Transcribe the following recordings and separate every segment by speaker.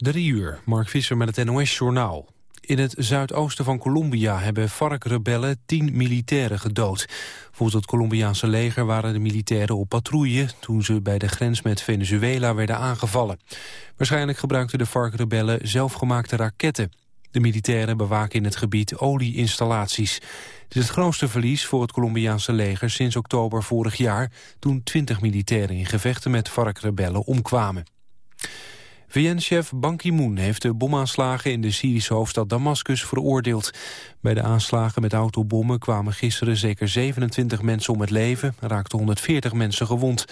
Speaker 1: Drie uur, Mark Visser met het NOS-journaal. In het zuidoosten van Colombia hebben FARC-rebellen tien militairen gedood. Volgens het Colombiaanse leger waren de militairen op patrouille... toen ze bij de grens met Venezuela werden aangevallen. Waarschijnlijk gebruikten de FARC-rebellen zelfgemaakte raketten. De militairen bewaken in het gebied olieinstallaties. Het is het grootste verlies voor het Colombiaanse leger sinds oktober vorig jaar... toen twintig militairen in gevechten met FARC-rebellen omkwamen. VN-chef Ban Ki-moon heeft de bomaanslagen in de Syrische hoofdstad Damascus veroordeeld. Bij de aanslagen met autobommen kwamen gisteren zeker 27 mensen om het leven... en raakten 140 mensen gewond.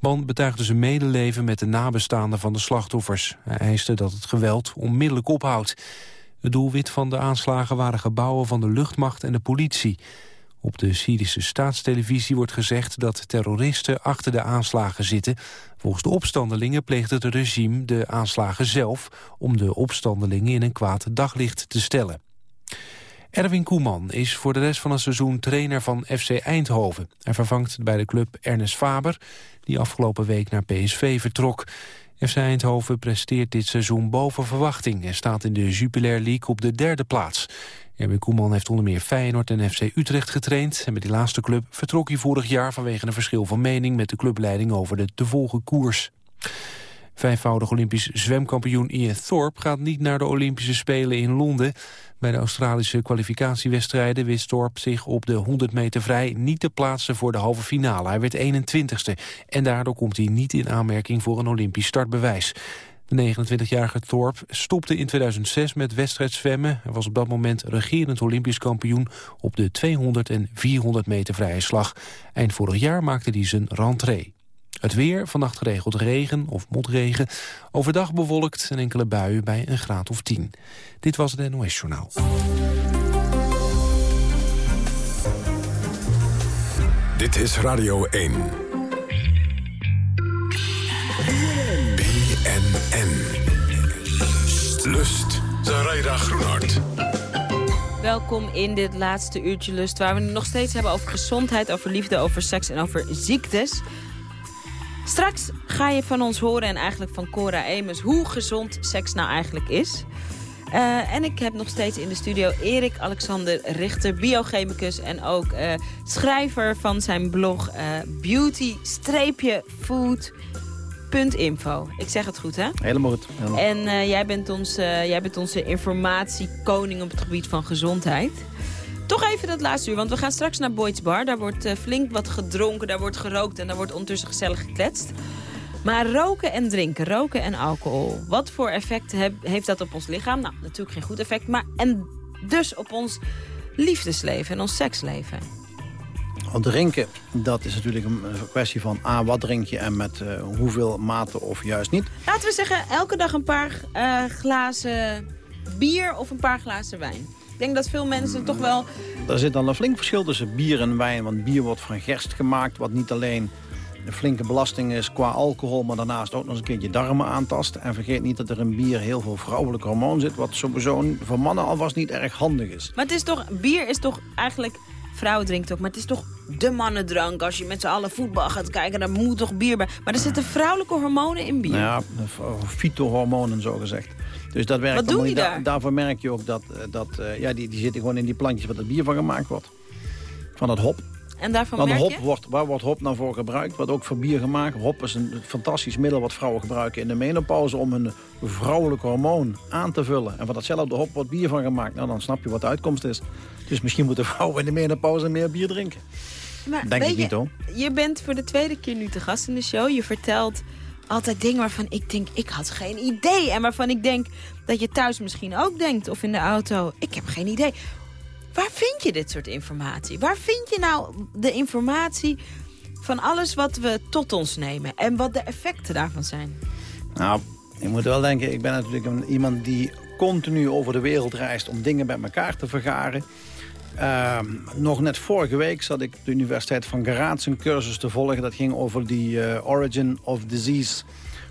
Speaker 1: Ban betuigde zijn medeleven met de nabestaanden van de slachtoffers. Hij eiste dat het geweld onmiddellijk ophoudt. Het doelwit van de aanslagen waren gebouwen van de luchtmacht en de politie. Op de Syrische staatstelevisie wordt gezegd dat terroristen achter de aanslagen zitten. Volgens de opstandelingen pleegt het regime de aanslagen zelf... om de opstandelingen in een kwaad daglicht te stellen. Erwin Koeman is voor de rest van het seizoen trainer van FC Eindhoven. Hij vervangt bij de club Ernest Faber, die afgelopen week naar PSV vertrok. FC Eindhoven presteert dit seizoen boven verwachting... en staat in de Jupiler League op de derde plaats. Erwin Koeman heeft onder meer Feyenoord en FC Utrecht getraind... en met die laatste club vertrok hij vorig jaar vanwege een verschil van mening... met de clubleiding over de te volgen koers. Vijfvoudig Olympisch zwemkampioen Ian Thorpe gaat niet naar de Olympische Spelen in Londen. Bij de Australische kwalificatiewedstrijden wist Thorpe zich op de 100 meter vrij niet te plaatsen voor de halve finale. Hij werd 21ste en daardoor komt hij niet in aanmerking voor een Olympisch startbewijs. De 29-jarige Thorpe stopte in 2006 met wedstrijdzwemmen. Hij was op dat moment regerend Olympisch kampioen op de 200 en 400 meter vrije slag. Eind vorig jaar maakte hij zijn rentree. Het weer, vannacht geregeld regen of motregen. Overdag bewolkt en enkele buien bij een graad of 10. Dit was het NOS Journaal.
Speaker 2: Dit is Radio 1. BNN. Lust. Zaraida Groenhart.
Speaker 3: Welkom in dit laatste uurtje Lust, waar we het nog steeds hebben over gezondheid, over liefde, over seks en over ziektes. Straks ga je van ons horen en eigenlijk van Cora Emes hoe gezond seks nou eigenlijk is. Uh, en ik heb nog steeds in de studio Erik Alexander Richter, biochemicus en ook uh, schrijver van zijn blog uh, beauty-food.info. Ik zeg het goed, hè?
Speaker 4: Helemaal goed. Helemaal.
Speaker 3: En jij, bent ons, jij bent onze informatiekoning op het gebied van gezondheid. Toch even dat laatste uur, want we gaan straks naar Boyd's Bar. Daar wordt uh, flink wat gedronken, daar wordt gerookt en daar wordt ondertussen gezellig gekletst. Maar roken en drinken, roken en alcohol. Wat voor effect heb, heeft dat op ons lichaam? Nou, natuurlijk geen goed effect, maar en dus op ons liefdesleven en ons seksleven.
Speaker 4: Drinken, dat is natuurlijk een kwestie van A, wat drink je en met uh, hoeveel mate of juist niet.
Speaker 3: Laten we zeggen, elke dag een paar uh, glazen bier of een paar glazen wijn. Ik denk dat veel mensen toch wel...
Speaker 4: Er zit dan een flink verschil tussen bier en wijn. Want bier wordt van gerst gemaakt, wat niet alleen een flinke belasting is qua alcohol... maar daarnaast ook nog eens een keertje darmen aantast. En vergeet niet dat er in bier heel veel vrouwelijk hormoon zit... wat sowieso voor mannen alvast niet erg handig is.
Speaker 3: Maar het is toch, bier is toch eigenlijk... Vrouwen drinken ook, maar het is toch de mannendrank. Als je met z'n allen voetbal gaat kijken, dan moet toch bier bij. Maar er zitten vrouwelijke hormonen in bier.
Speaker 4: Ja, fytohormonen zo gezegd. Dus dat werkt
Speaker 3: Wat doe je daar?
Speaker 4: daarvoor merk je ook dat, eh, dat uh, ja, die, die zitten gewoon in die plantjes waar het bier van gemaakt wordt. Van het hop.
Speaker 3: En daarvan
Speaker 4: Want
Speaker 3: merk
Speaker 4: hop
Speaker 3: je?
Speaker 4: Wordt, waar wordt hop nou voor gebruikt? Wordt ook voor bier gemaakt. Hop is een fantastisch middel wat vrouwen gebruiken in de menopauze... om hun vrouwelijk hormoon aan te vullen. En van datzelfde hop wordt bier van gemaakt. Nou, dan snap je wat de uitkomst is. Dus misschien moeten vrouwen in de menopauze meer bier drinken.
Speaker 3: Maar
Speaker 4: Denk ik niet,
Speaker 3: je,
Speaker 4: hoor.
Speaker 3: Je bent voor de tweede keer nu te gast in de show. Je vertelt altijd dingen waarvan ik denk, ik had geen idee. En waarvan ik denk dat je thuis misschien ook denkt, of in de auto, ik heb geen idee. Waar vind je dit soort informatie? Waar vind je nou de informatie van alles wat we tot ons nemen? En wat de effecten daarvan zijn?
Speaker 4: Nou, je moet wel denken, ik ben natuurlijk een, iemand die continu over de wereld reist... om dingen bij elkaar te vergaren. Uh, nog net vorige week zat ik op de Universiteit van Graz een cursus te volgen. Dat ging over die uh, origin of disease.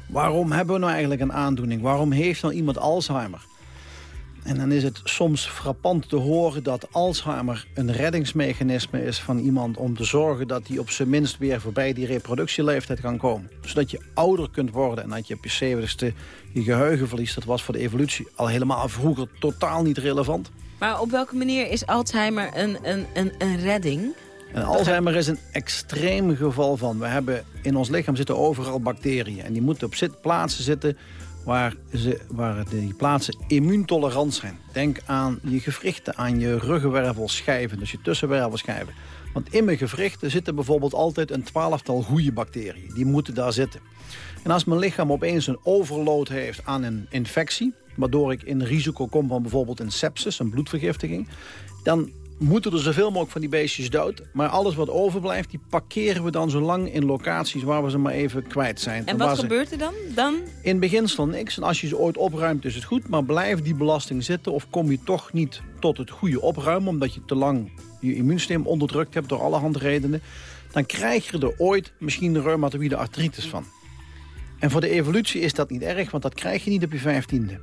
Speaker 4: Waarom hebben we nou eigenlijk een aandoening? Waarom heeft nou iemand Alzheimer? En dan is het soms frappant te horen dat Alzheimer een reddingsmechanisme is van iemand... om te zorgen dat hij op zijn minst weer voorbij die reproductieleeftijd kan komen. Zodat je ouder kunt worden en dat je op je zeventigste je geheugen verliest. Dat was voor de evolutie al helemaal vroeger totaal niet relevant.
Speaker 3: Maar op welke manier is Alzheimer een, een, een, een redding?
Speaker 4: Alzheimer is een extreem geval van. We hebben in ons lichaam zitten overal bacteriën. En die moeten op zit, plaatsen zitten waar, ze, waar die plaatsen immuuntolerant zijn. Denk aan je gewrichten, aan je ruggenwervelschijven, dus je tussenwervelschijven. Want in mijn gewrichten zitten bijvoorbeeld altijd een twaalftal goede bacteriën. Die moeten daar zitten. En als mijn lichaam opeens een overload heeft aan een infectie... waardoor ik in risico kom van bijvoorbeeld een sepsis, een bloedvergiftiging... dan moeten er zoveel mogelijk van die beestjes dood. Maar alles wat overblijft, die parkeren we dan zo lang in locaties waar we ze maar even kwijt zijn.
Speaker 3: En wat gebeurt er dan? dan?
Speaker 4: In beginsel niks. En als je ze ooit opruimt is het goed. Maar blijft die belasting zitten of kom je toch niet tot het goede opruimen... omdat je te lang je immuunsysteem onderdrukt hebt door allerhande redenen... dan krijg je er ooit misschien de reumatoïde artritis van. En voor de evolutie is dat niet erg, want dat krijg je niet op je vijftiende.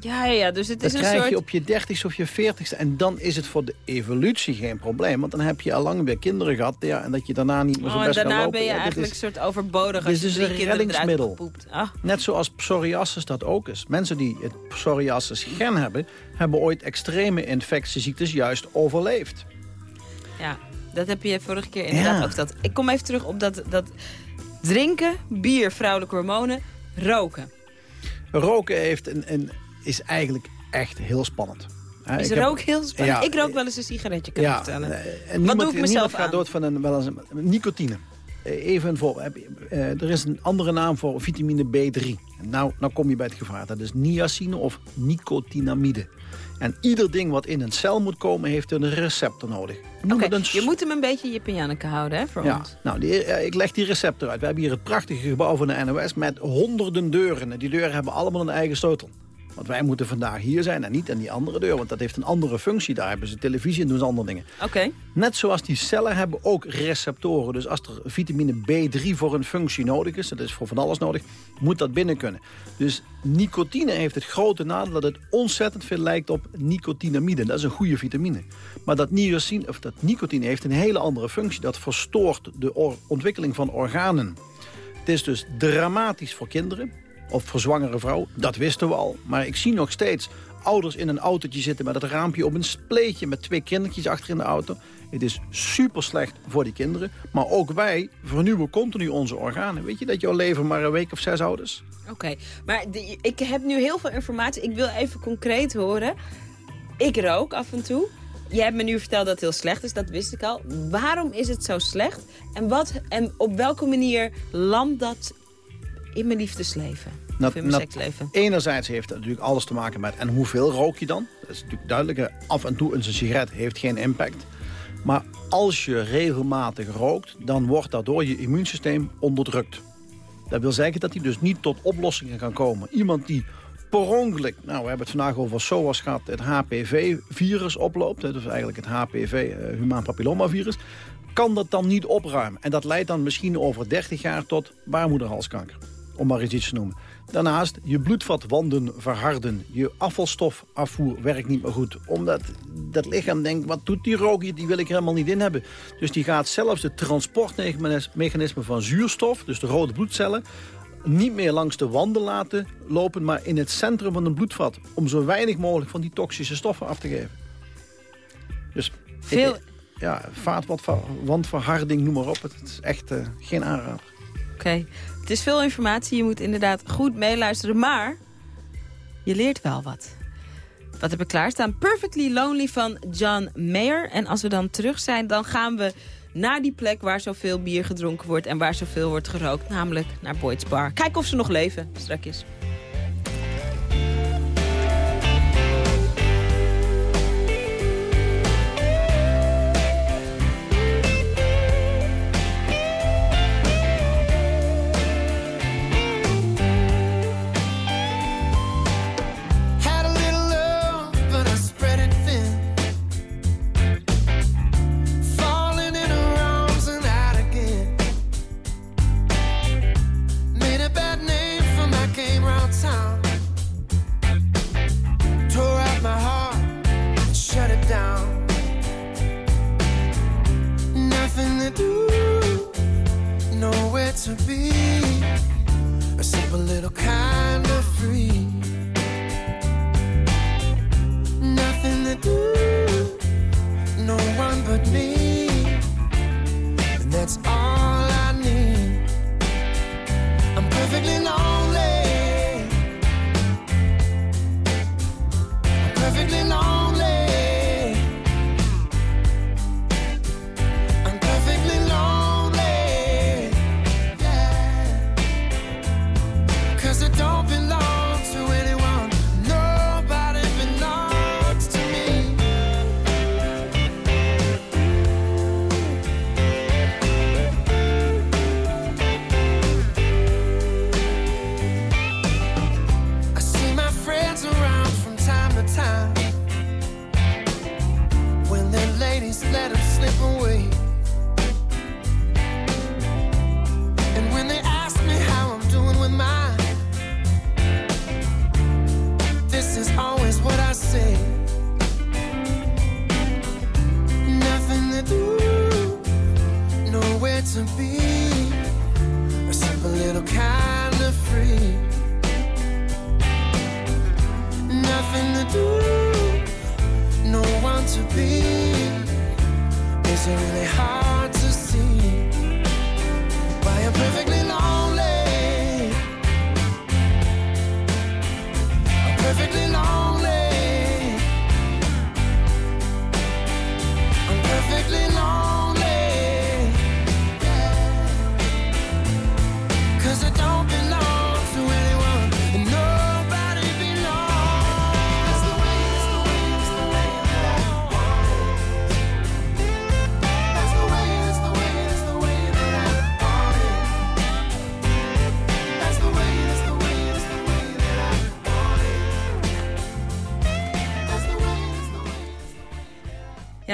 Speaker 3: Ja, ja, dus het is
Speaker 4: dat
Speaker 3: een
Speaker 4: krijg
Speaker 3: soort...
Speaker 4: je op je dertigste of je veertigste. En dan is het voor de evolutie geen probleem. Want dan heb je al lang weer kinderen gehad. Ja, en dat je daarna niet meer zo
Speaker 3: Oh,
Speaker 4: best kan
Speaker 3: daarna
Speaker 4: lopen.
Speaker 3: ben je
Speaker 4: Ja,
Speaker 3: eigenlijk
Speaker 4: is-
Speaker 3: een soort overbodig als je
Speaker 4: is
Speaker 3: drie
Speaker 4: een reddingsmiddel.
Speaker 3: Ah,
Speaker 4: Net zoals psoriasis dat ook is. Mensen die het psoriasis-gen hebben... hebben ooit extreme infectieziektes juist overleefd.
Speaker 3: ja, dat heb je vorige keer inderdaad
Speaker 4: Ja.
Speaker 3: ook verteld. Ik kom even terug op dat, dat drinken, bier, vrouwelijke hormonen, roken.
Speaker 4: Roken heeft een, een, is eigenlijk echt heel spannend.
Speaker 3: Is
Speaker 4: ik heb-
Speaker 3: rook heel spannend?
Speaker 4: Ja,
Speaker 3: ik rook wel eens een sigaretje, kan
Speaker 4: Ja,
Speaker 3: vertellen.
Speaker 4: en niemand,
Speaker 3: doe ik mezelf
Speaker 4: niemand gaat
Speaker 3: aan?
Speaker 4: dood van een, wel eens een, nicotine. Eh, Even een je- eh, Er is een andere naam voor vitamine B3. Nou, nou kom je bij het gevaar. Dat is niacine of nicotinamide. En ieder ding wat in een cel moet komen, heeft een receptor nodig. Een s-
Speaker 3: je moet hem een beetje Jip en Janneke houden, hè, voor
Speaker 4: ja,
Speaker 3: ons.
Speaker 4: nou, die, eh, ik leg die receptor uit. We hebben hier het prachtige gebouw van de NOS met honderden deuren. En die deuren hebben allemaal een eigen sleutel. Want wij moeten vandaag hier zijn en niet aan die andere deur. Want dat heeft een andere functie. Daar hebben ze televisie en doen ze andere dingen.
Speaker 3: Oké,
Speaker 4: Net zoals die cellen hebben ook receptoren. Dus als er vitamine B3 voor een functie nodig is... dat is voor van alles nodig, moet dat binnen kunnen. Dus nicotine heeft het grote nadeel dat het ontzettend veel lijkt op nicotinamide. Dat is een goede vitamine. Maar dat, niacine, of dat nicotine heeft een hele andere functie. Dat verstoort de ontwikkeling van organen. Het is dus dramatisch voor kinderen of voor zwangere vrouwen. Dat wisten we al. Maar ik zie nog steeds ouders in een autootje zitten met het raampje op een spleetje... met twee kindertjes achter in de auto. Het is super slecht voor die kinderen. Maar ook wij vernieuwen continu onze organen. Weet je dat jouw lever maar een week of zes oud is?
Speaker 3: oké. Maar ik heb nu heel veel informatie. Ik wil even concreet horen. Ik rook af en toe. Je hebt me nu verteld dat het heel slecht is, dat wist ik al. Waarom is het zo slecht? En, wat, en op welke manier landt dat in mijn liefdesleven?
Speaker 4: Dat-
Speaker 3: of in mijn
Speaker 4: dat-
Speaker 3: seksleven?
Speaker 4: Enerzijds heeft het natuurlijk alles te maken met... en hoeveel rook je dan? Dat is natuurlijk duidelijk. Af en toe een sigaret heeft geen impact. Maar als je regelmatig rookt... dan wordt daardoor je immuunsysteem onderdrukt. Dat wil zeggen dat hij dus niet tot oplossingen kan komen. Iemand die per ongeluk, nou we hebben het vandaag over SOAS gehad... het HPV-virus oploopt, hè, dus eigenlijk het HPV, eh, humaan papillomavirus... kan dat dan niet opruimen. En dat leidt dan misschien over 30 jaar tot baarmoederhalskanker. Om maar eens iets te noemen. Daarnaast, je bloedvatwanden verharden. Je afvalstofafvoer werkt niet meer goed. Omdat dat lichaam denkt, wat doet die rook hier? Die wil ik helemaal niet in hebben. Dus die gaat zelfs het transportmechanisme van zuurstof... dus de rode bloedcellen niet meer langs de wanden laten lopen... maar in het centrum van een bloedvat. Om zo weinig mogelijk van die toxische stoffen af te geven. Dus
Speaker 3: Veel-
Speaker 4: ja, vaatwandverharding, noem maar op. Het is echt eh, geen aanrader.
Speaker 3: Oké, het is veel informatie. Je moet inderdaad goed meeluisteren, maar je leert wel wat. Wat heb ik klaarstaan? Perfectly Lonely van John Mayer. En als we dan terug zijn, dan gaan we naar die plek waar zoveel bier gedronken wordt... en waar zoveel wordt gerookt, namelijk naar Boyd's Bar. Kijken of ze nog leven, strakjes.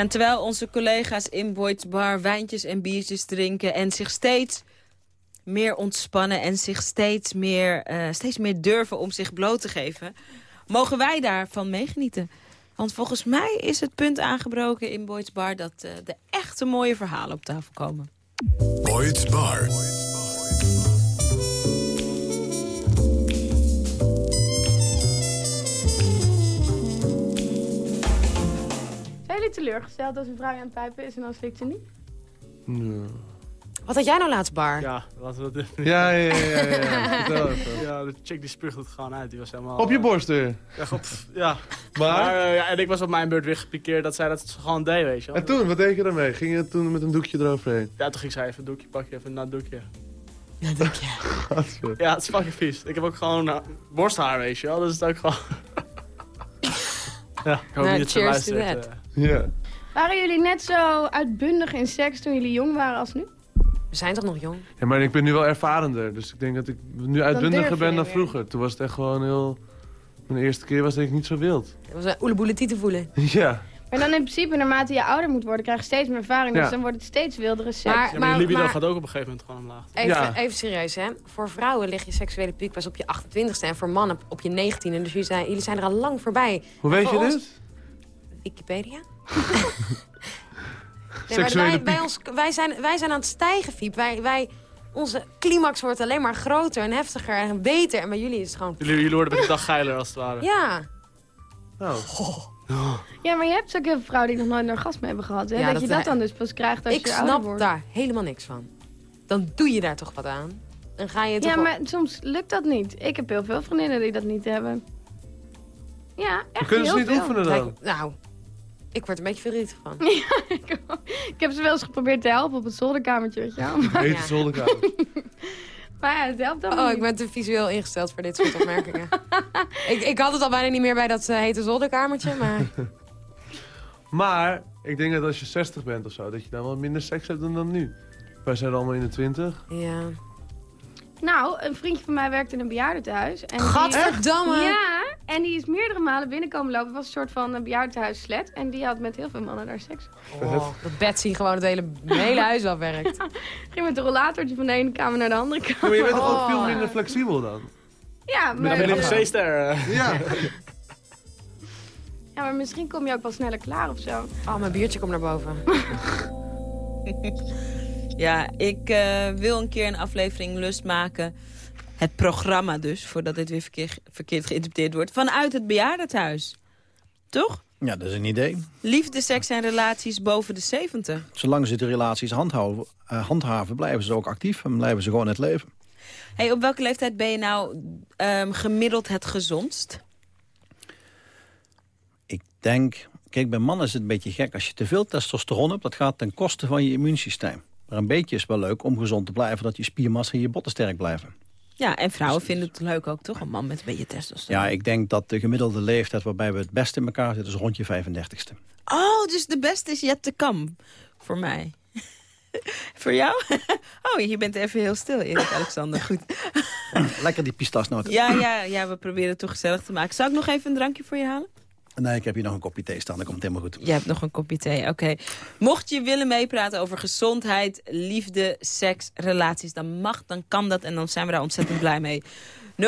Speaker 3: En terwijl onze collega's in Boyd's Bar wijntjes en biertjes drinken... en zich steeds meer ontspannen en zich steeds meer, eh, steeds meer durven om zich bloot te geven... mogen wij daarvan meegenieten. Want volgens mij is het punt aangebroken in Boyd's Bar... dat uh, de echte mooie verhalen op tafel komen.
Speaker 2: Boyd's Bar.
Speaker 5: Jullie teleurgesteld als een vrouw aan het pijpen is en dan slikt ze niet?
Speaker 6: Wat had jij nou laatst, Bar?
Speaker 7: Ja, laten we dat even...
Speaker 8: Ja, ja, ja. ja, ja.
Speaker 7: Ja, de chick die spuugt het gewoon uit. Die was helemaal...
Speaker 8: Op je
Speaker 7: eh,
Speaker 8: borst weer.
Speaker 7: Ja, god, ja.
Speaker 8: Maar?
Speaker 7: Maar, eh, ja, en ik was op mijn beurt weer gepikeerd dat zij dat gewoon deed, weet je wel.
Speaker 8: En toen, wat deed je daarmee? Ging je toen met een doekje eroverheen?
Speaker 7: Ja, toen ging zij even een doekje pakken, even een nat doekje.
Speaker 6: Ja, denk je.
Speaker 8: Gadver.
Speaker 7: Ja, het is fucking vies. Ik heb ook gewoon uh, borsthaar, weet je wel. Dus het is ook gewoon... ja, ik hoop
Speaker 6: Nou,
Speaker 7: niet dat ze
Speaker 6: cheers to
Speaker 7: luistert.
Speaker 8: Ja.
Speaker 5: Waren jullie net zo uitbundig in seks toen jullie jong waren als nu?
Speaker 6: We zijn toch nog jong?
Speaker 8: ja, maar ik ben nu wel ervarender. Dus ik denk dat ik nu uitbundiger ben dan
Speaker 5: weer.
Speaker 8: vroeger. Toen was het echt gewoon heel... Mijn eerste keer was denk ik niet zo wild.
Speaker 6: Het was een oeleboele te voelen.
Speaker 8: Ja.
Speaker 5: Maar dan in principe, naarmate je ouder moet worden, krijg je steeds meer ervaring. Dus
Speaker 8: Ja.
Speaker 5: dan wordt het steeds wildere seks.
Speaker 6: Maar-
Speaker 7: Ja, maar, je libido gaat ook op een gegeven moment gewoon omlaag.
Speaker 6: Even,
Speaker 8: Ja.
Speaker 6: even serieus, hè. Voor vrouwen ligt je seksuele piek pas op je 28ste en voor mannen op je 19e. Dus jullie zijn, jullie zijn er al lang voorbij.
Speaker 8: Hoe weet
Speaker 6: Voor
Speaker 8: je
Speaker 6: ons-
Speaker 8: dit?
Speaker 6: Wikipedia? nee, maar wij, bij ons, wij, zijn, wij zijn aan het stijgen, Fiep. Wij, wij, onze climax wordt alleen maar groter en heftiger en beter. En bij jullie is het gewoon...
Speaker 7: Jullie, jullie worden met de dag geiler als het ware.
Speaker 6: Ja,
Speaker 8: Nou,
Speaker 5: Ja, maar je hebt ook heel veel vrouwen die nog nooit een orgasme hebben gehad. Hè?
Speaker 6: Ja,
Speaker 5: dat,
Speaker 6: dat
Speaker 5: je dat dan dus pas krijgt als
Speaker 6: ik
Speaker 5: je ouder
Speaker 6: snap daar helemaal niks van. Dan doe je daar toch wat aan. Dan ga je
Speaker 5: Ja, maar soms lukt dat niet. Ik heb heel veel vriendinnen die dat niet hebben. Ja, echt
Speaker 8: kunnen ze niet
Speaker 5: veel.
Speaker 8: oefenen dan.
Speaker 6: Lijkt- nou, ik word er een beetje verdrietig van.
Speaker 5: Ik heb ze wel eens geprobeerd te helpen op het zolderkamertje, weet je wel. Maar,
Speaker 8: Hete
Speaker 6: Ja.
Speaker 5: maar
Speaker 8: zolderkamer.
Speaker 5: ja, het helpt dan
Speaker 6: Oh,
Speaker 5: niet.
Speaker 6: ik ben te visueel ingesteld voor dit soort opmerkingen. ik, ik had het al bijna niet meer bij dat eh, hete zolderkamertje, maar...
Speaker 8: Maar ik denk dat als je 60 bent of zo, dat je dan wel minder seks hebt dan, dan nu. Wij zijn allemaal in de 20.
Speaker 6: Ja.
Speaker 5: Nou, een vriendje van mij werkt in een bejaardentehuis. En die-
Speaker 6: Gadverdamme!
Speaker 5: Ja, en die is meerdere malen binnenkomen lopen. Het was een soort van een bejaardentehuis slet. En die had met heel veel mannen daar seks.
Speaker 6: Oh, dat Betsy gewoon het hele, hele huis afwerkt.
Speaker 5: Ging met een rollatortje van de ene kamer naar de andere
Speaker 8: Ja,
Speaker 5: kamer.
Speaker 8: maar je bent toch
Speaker 6: Oh.
Speaker 8: ook veel minder flexibel dan?
Speaker 5: Ja,
Speaker 7: Dan
Speaker 5: maar,
Speaker 7: ben ik
Speaker 8: lichaam.
Speaker 7: een C-ster. eh.
Speaker 8: Ja.
Speaker 5: ja, maar misschien kom je ook wel sneller klaar of zo.
Speaker 6: Oh, mijn biertje komt naar boven.
Speaker 3: Ja, ik eh, wil een keer een aflevering Lust maken. Het programma dus, voordat dit weer verkeer- verkeerd geïnterpreteerd wordt. Vanuit het bejaardentehuis. Toch?
Speaker 4: Ja, dat is een idee.
Speaker 3: Liefde, seks en relaties boven de 70.
Speaker 4: Zolang ze de relaties handhouden, eh, handhaven, blijven ze ook actief. En blijven ze gewoon het leven.
Speaker 3: Hey, op welke leeftijd ben je nou ehm, gemiddeld het gezondst?
Speaker 4: Ik denk, kijk, bij mannen is het een beetje gek. Als je te veel testosteron hebt, dat gaat ten koste van je immuunsysteem. Maar een beetje is wel leuk om gezond te blijven, dat je spiermassa en je botten sterk blijven.
Speaker 3: Ja, en vrouwen vinden het leuk ook, toch? Een man met een beetje testosteron.
Speaker 4: Ja, ik denk dat de gemiddelde leeftijd waarbij we het beste in elkaar zitten, is rond je 35ste.
Speaker 3: Oh, dus de beste is yet to come. Voor mij. Voor jou? oh, je bent even heel stil, Erik Alexander. Goed.
Speaker 4: Lekker die pistasnoten.
Speaker 3: Ja, ja, ja, we proberen het toch gezellig te maken. Zal ik nog even een drankje voor je halen?
Speaker 4: Nee, ik heb hier nog een kopje thee staan, dat komt helemaal goed.
Speaker 3: Je hebt nog een kopje thee, oké. Mocht je willen meepraten over gezondheid, liefde, seks, relaties... dan mag, dan kan dat en dan zijn we daar ontzettend blij mee. 0800-1121, 0800-1121.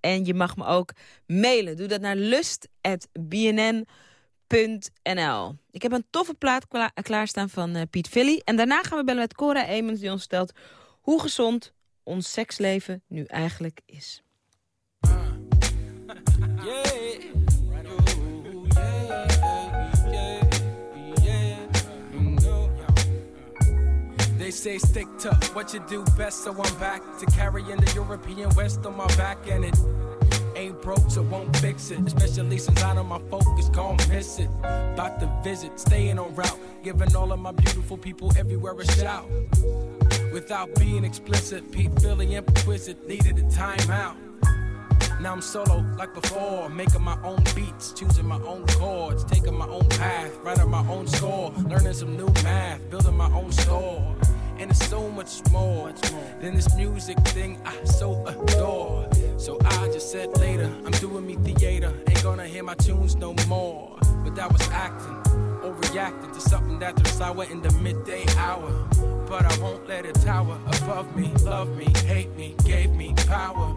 Speaker 3: En je mag me ook mailen. Doe dat naar lust.bnn.nl. Ik heb een toffe plaat kla- klaarstaan van eh, Piet Villy. En daarna gaan we bellen met Cora Emens die ons stelt... hoe gezond ons seksleven nu eigenlijk is.
Speaker 9: They say stick to what you do best, so I'm back to carrying the European West on my back, and it ain't broke, so won't fix it. Especially since I know my focus gon' miss it. About to visit, staying on route, giving all of my beautiful people everywhere a shout. Without being explicit, Pete Philly implicit needed a timeout. Now I'm solo like before, making my own beats, choosing my own chords, taking my own path, writing my own score, learning some new math, building my own store. And it's so much more than this music thing I so adore. So I just said later, I'm doing me theater. Ain't gonna hear my tunes no more. But that was acting, overreacting to something that turned sour in the midday hour. But I won't let it tower above me, love me, hate me, gave me power.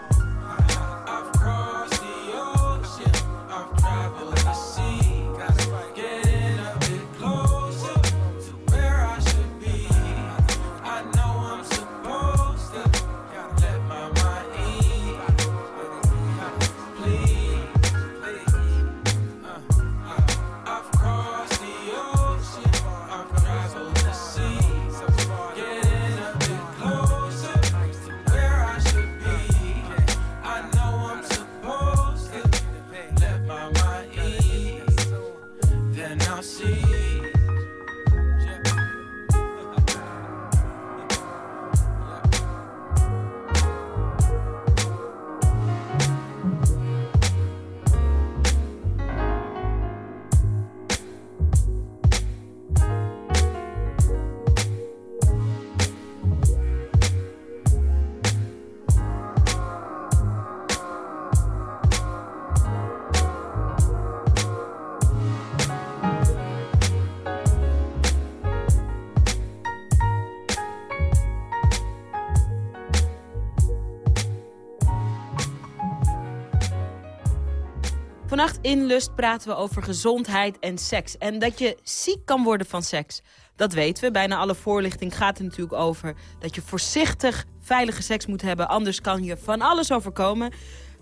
Speaker 3: Vannacht in Lust praten we over gezondheid en seks. En dat je ziek kan worden van seks, dat weten we. Bijna alle voorlichting gaat er natuurlijk over dat je voorzichtig veilige seks moet hebben. Anders kan je van alles overkomen.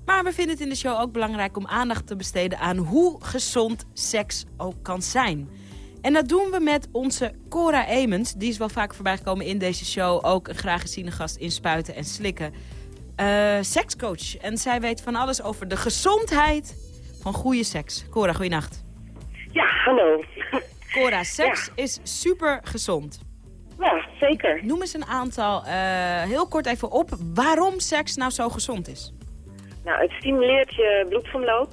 Speaker 3: Maar we vinden het in de show ook belangrijk om aandacht te besteden aan hoe gezond seks ook kan zijn. En dat doen we met onze Cora Emens. Die is wel vaak voorbij gekomen in deze show. Ook een graag geziene gast in Spuiten en Slikken. Eh, sekscoach. En zij weet van alles over de gezondheid van goede seks. Cora, goeienacht.
Speaker 10: Ja, hallo.
Speaker 3: Cora, seks is super gezond.
Speaker 10: Ja, zeker.
Speaker 3: Noem eens een aantal, eh, heel kort even op, waarom seks nou zo gezond is.
Speaker 10: Nou, het stimuleert je bloedsomloop.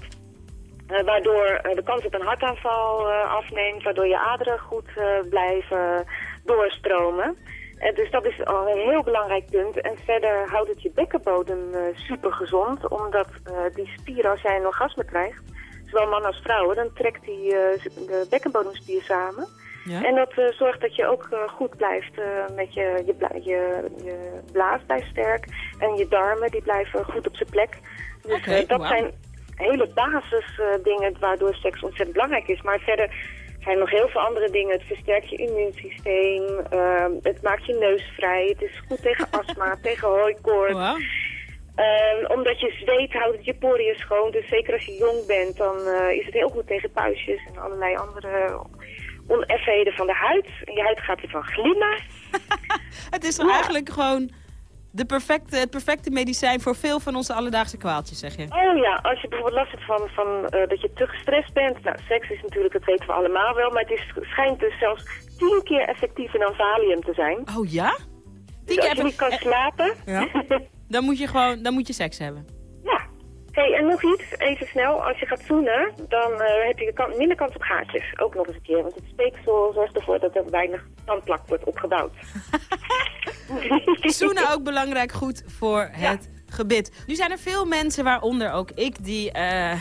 Speaker 10: eh, waardoor eh, de kans op een hartaanval afneemt. Waardoor je aderen goed blijven doorstromen. Eh, dus dat is al een heel belangrijk punt. En verder houdt het je bekkenbodem eh, super gezond. Omdat eh, die spier, als jij een orgasme krijgt, zowel man als vrouwen, dan trekt die de bekkenbodemspier samen.
Speaker 3: Ja?
Speaker 10: En dat zorgt dat je ook goed blijft met je, je, bla- je, je blaas blijft sterk. En je darmen die blijven goed op zijn plek. Dus dat zijn hele basis eh, dingen waardoor seks ontzettend belangrijk is. Maar verder zijn nog heel veel andere dingen. Het versterkt je immuunsysteem. ehm, het maakt je neus vrij. Het is goed tegen astma, tegen hooikoorts. Ehm, omdat je zweet houdt het je poriën schoon. Dus zeker als je jong bent, dan eh, is het heel goed tegen puistjes en allerlei andere oneffenheden van de huid. En je huid gaat ervan glimmen.
Speaker 3: Het is toch eigenlijk gewoon de perfecte, het perfecte medicijn voor veel van onze alledaagse kwaaltjes, zeg je?
Speaker 10: Oh ja, als je bijvoorbeeld last hebt van, van eh, dat je te gestrest bent. Nou, seks is natuurlijk, dat weten we allemaal wel. Maar het is, schijnt dus zelfs tien keer effectiever dan Valium te zijn.
Speaker 3: Oh ja?
Speaker 10: Dus als je niet kan slapen...
Speaker 3: Ja. Dan moet je gewoon, dan moet je seks hebben.
Speaker 10: Hey, en nog iets, even snel. Als je gaat zoenen, dan eh, heb je de kan- minder kans op gaatjes. Ook nog eens een keer. Want het speeksel zorgt ervoor dat er weinig tandplak wordt opgebouwd.
Speaker 3: Zoenen ook belangrijk goed voor het gebit. Nu zijn er veel mensen, waaronder ook ik, die eh,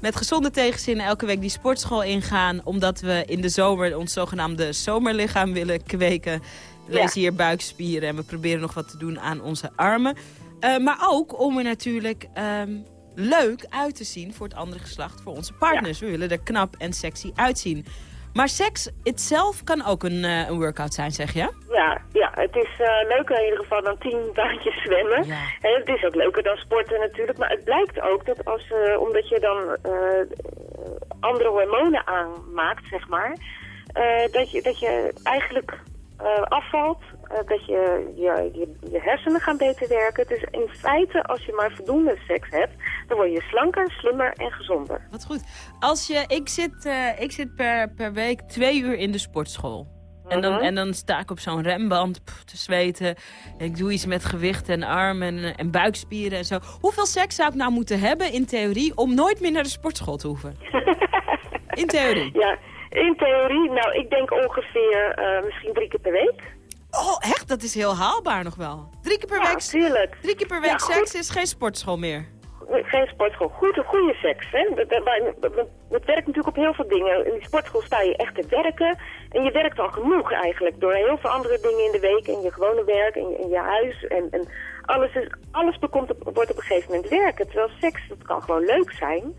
Speaker 3: met gezonde tegenzin elke week die sportschool ingaan. Omdat we in de zomer ons zogenaamde zomerlichaam willen kweken. We
Speaker 10: Ja.
Speaker 3: lezen hier buikspieren en we proberen nog wat te doen aan onze armen. Eh, maar ook om er natuurlijk ehm, leuk uit te zien voor het andere geslacht, voor onze partners. We willen er knap en sexy uitzien. Maar seks itself kan ook een, eh, een workout zijn, zeg je?
Speaker 10: Ja, ja, het is eh, leuker in ieder geval dan tien baantjes zwemmen.
Speaker 3: Ja.
Speaker 10: En het is ook leuker dan sporten natuurlijk. Maar het blijkt ook dat als, omdat je dan andere hormonen aanmaakt, zeg maar... dat, je, dat je eigenlijk afvalt, eh, dat je, je, je, je hersenen gaan beter werken. Dus in feite, als je maar voldoende seks hebt... dan word je slanker, slimmer en gezonder.
Speaker 3: Wat goed. Als je, ik zit, eh, ik zit per, per week twee uur in de sportschool. En dan,
Speaker 10: Mhm.
Speaker 3: en dan sta ik op zo'n remband pff, te zweten. En ik doe iets met gewicht en armen en, en buikspieren en zo. Hoeveel seks zou ik nou moeten hebben in theorie om nooit meer naar de sportschool te hoeven? In theorie.
Speaker 10: Ja, in theorie, nou, ik denk ongeveer eh, misschien drie keer per week.
Speaker 3: Oh, echt? Dat is heel haalbaar nog wel. Drie keer per
Speaker 10: Ja,
Speaker 3: week,
Speaker 10: tuurlijk.
Speaker 3: drie keer per week
Speaker 10: Ja, goed.
Speaker 3: seks is geen sportschool meer.
Speaker 10: Geen sportschool. Goede, goede seks. Hè? Het werkt natuurlijk op heel veel dingen. In die sportschool sta je echt te werken. En je werkt al genoeg eigenlijk. Door heel veel andere dingen in de week. En je gewone werk. En je, en je huis. En, en alles, is, alles bekomt op, wordt op een gegeven moment werken. Terwijl seks, dat kan gewoon leuk zijn.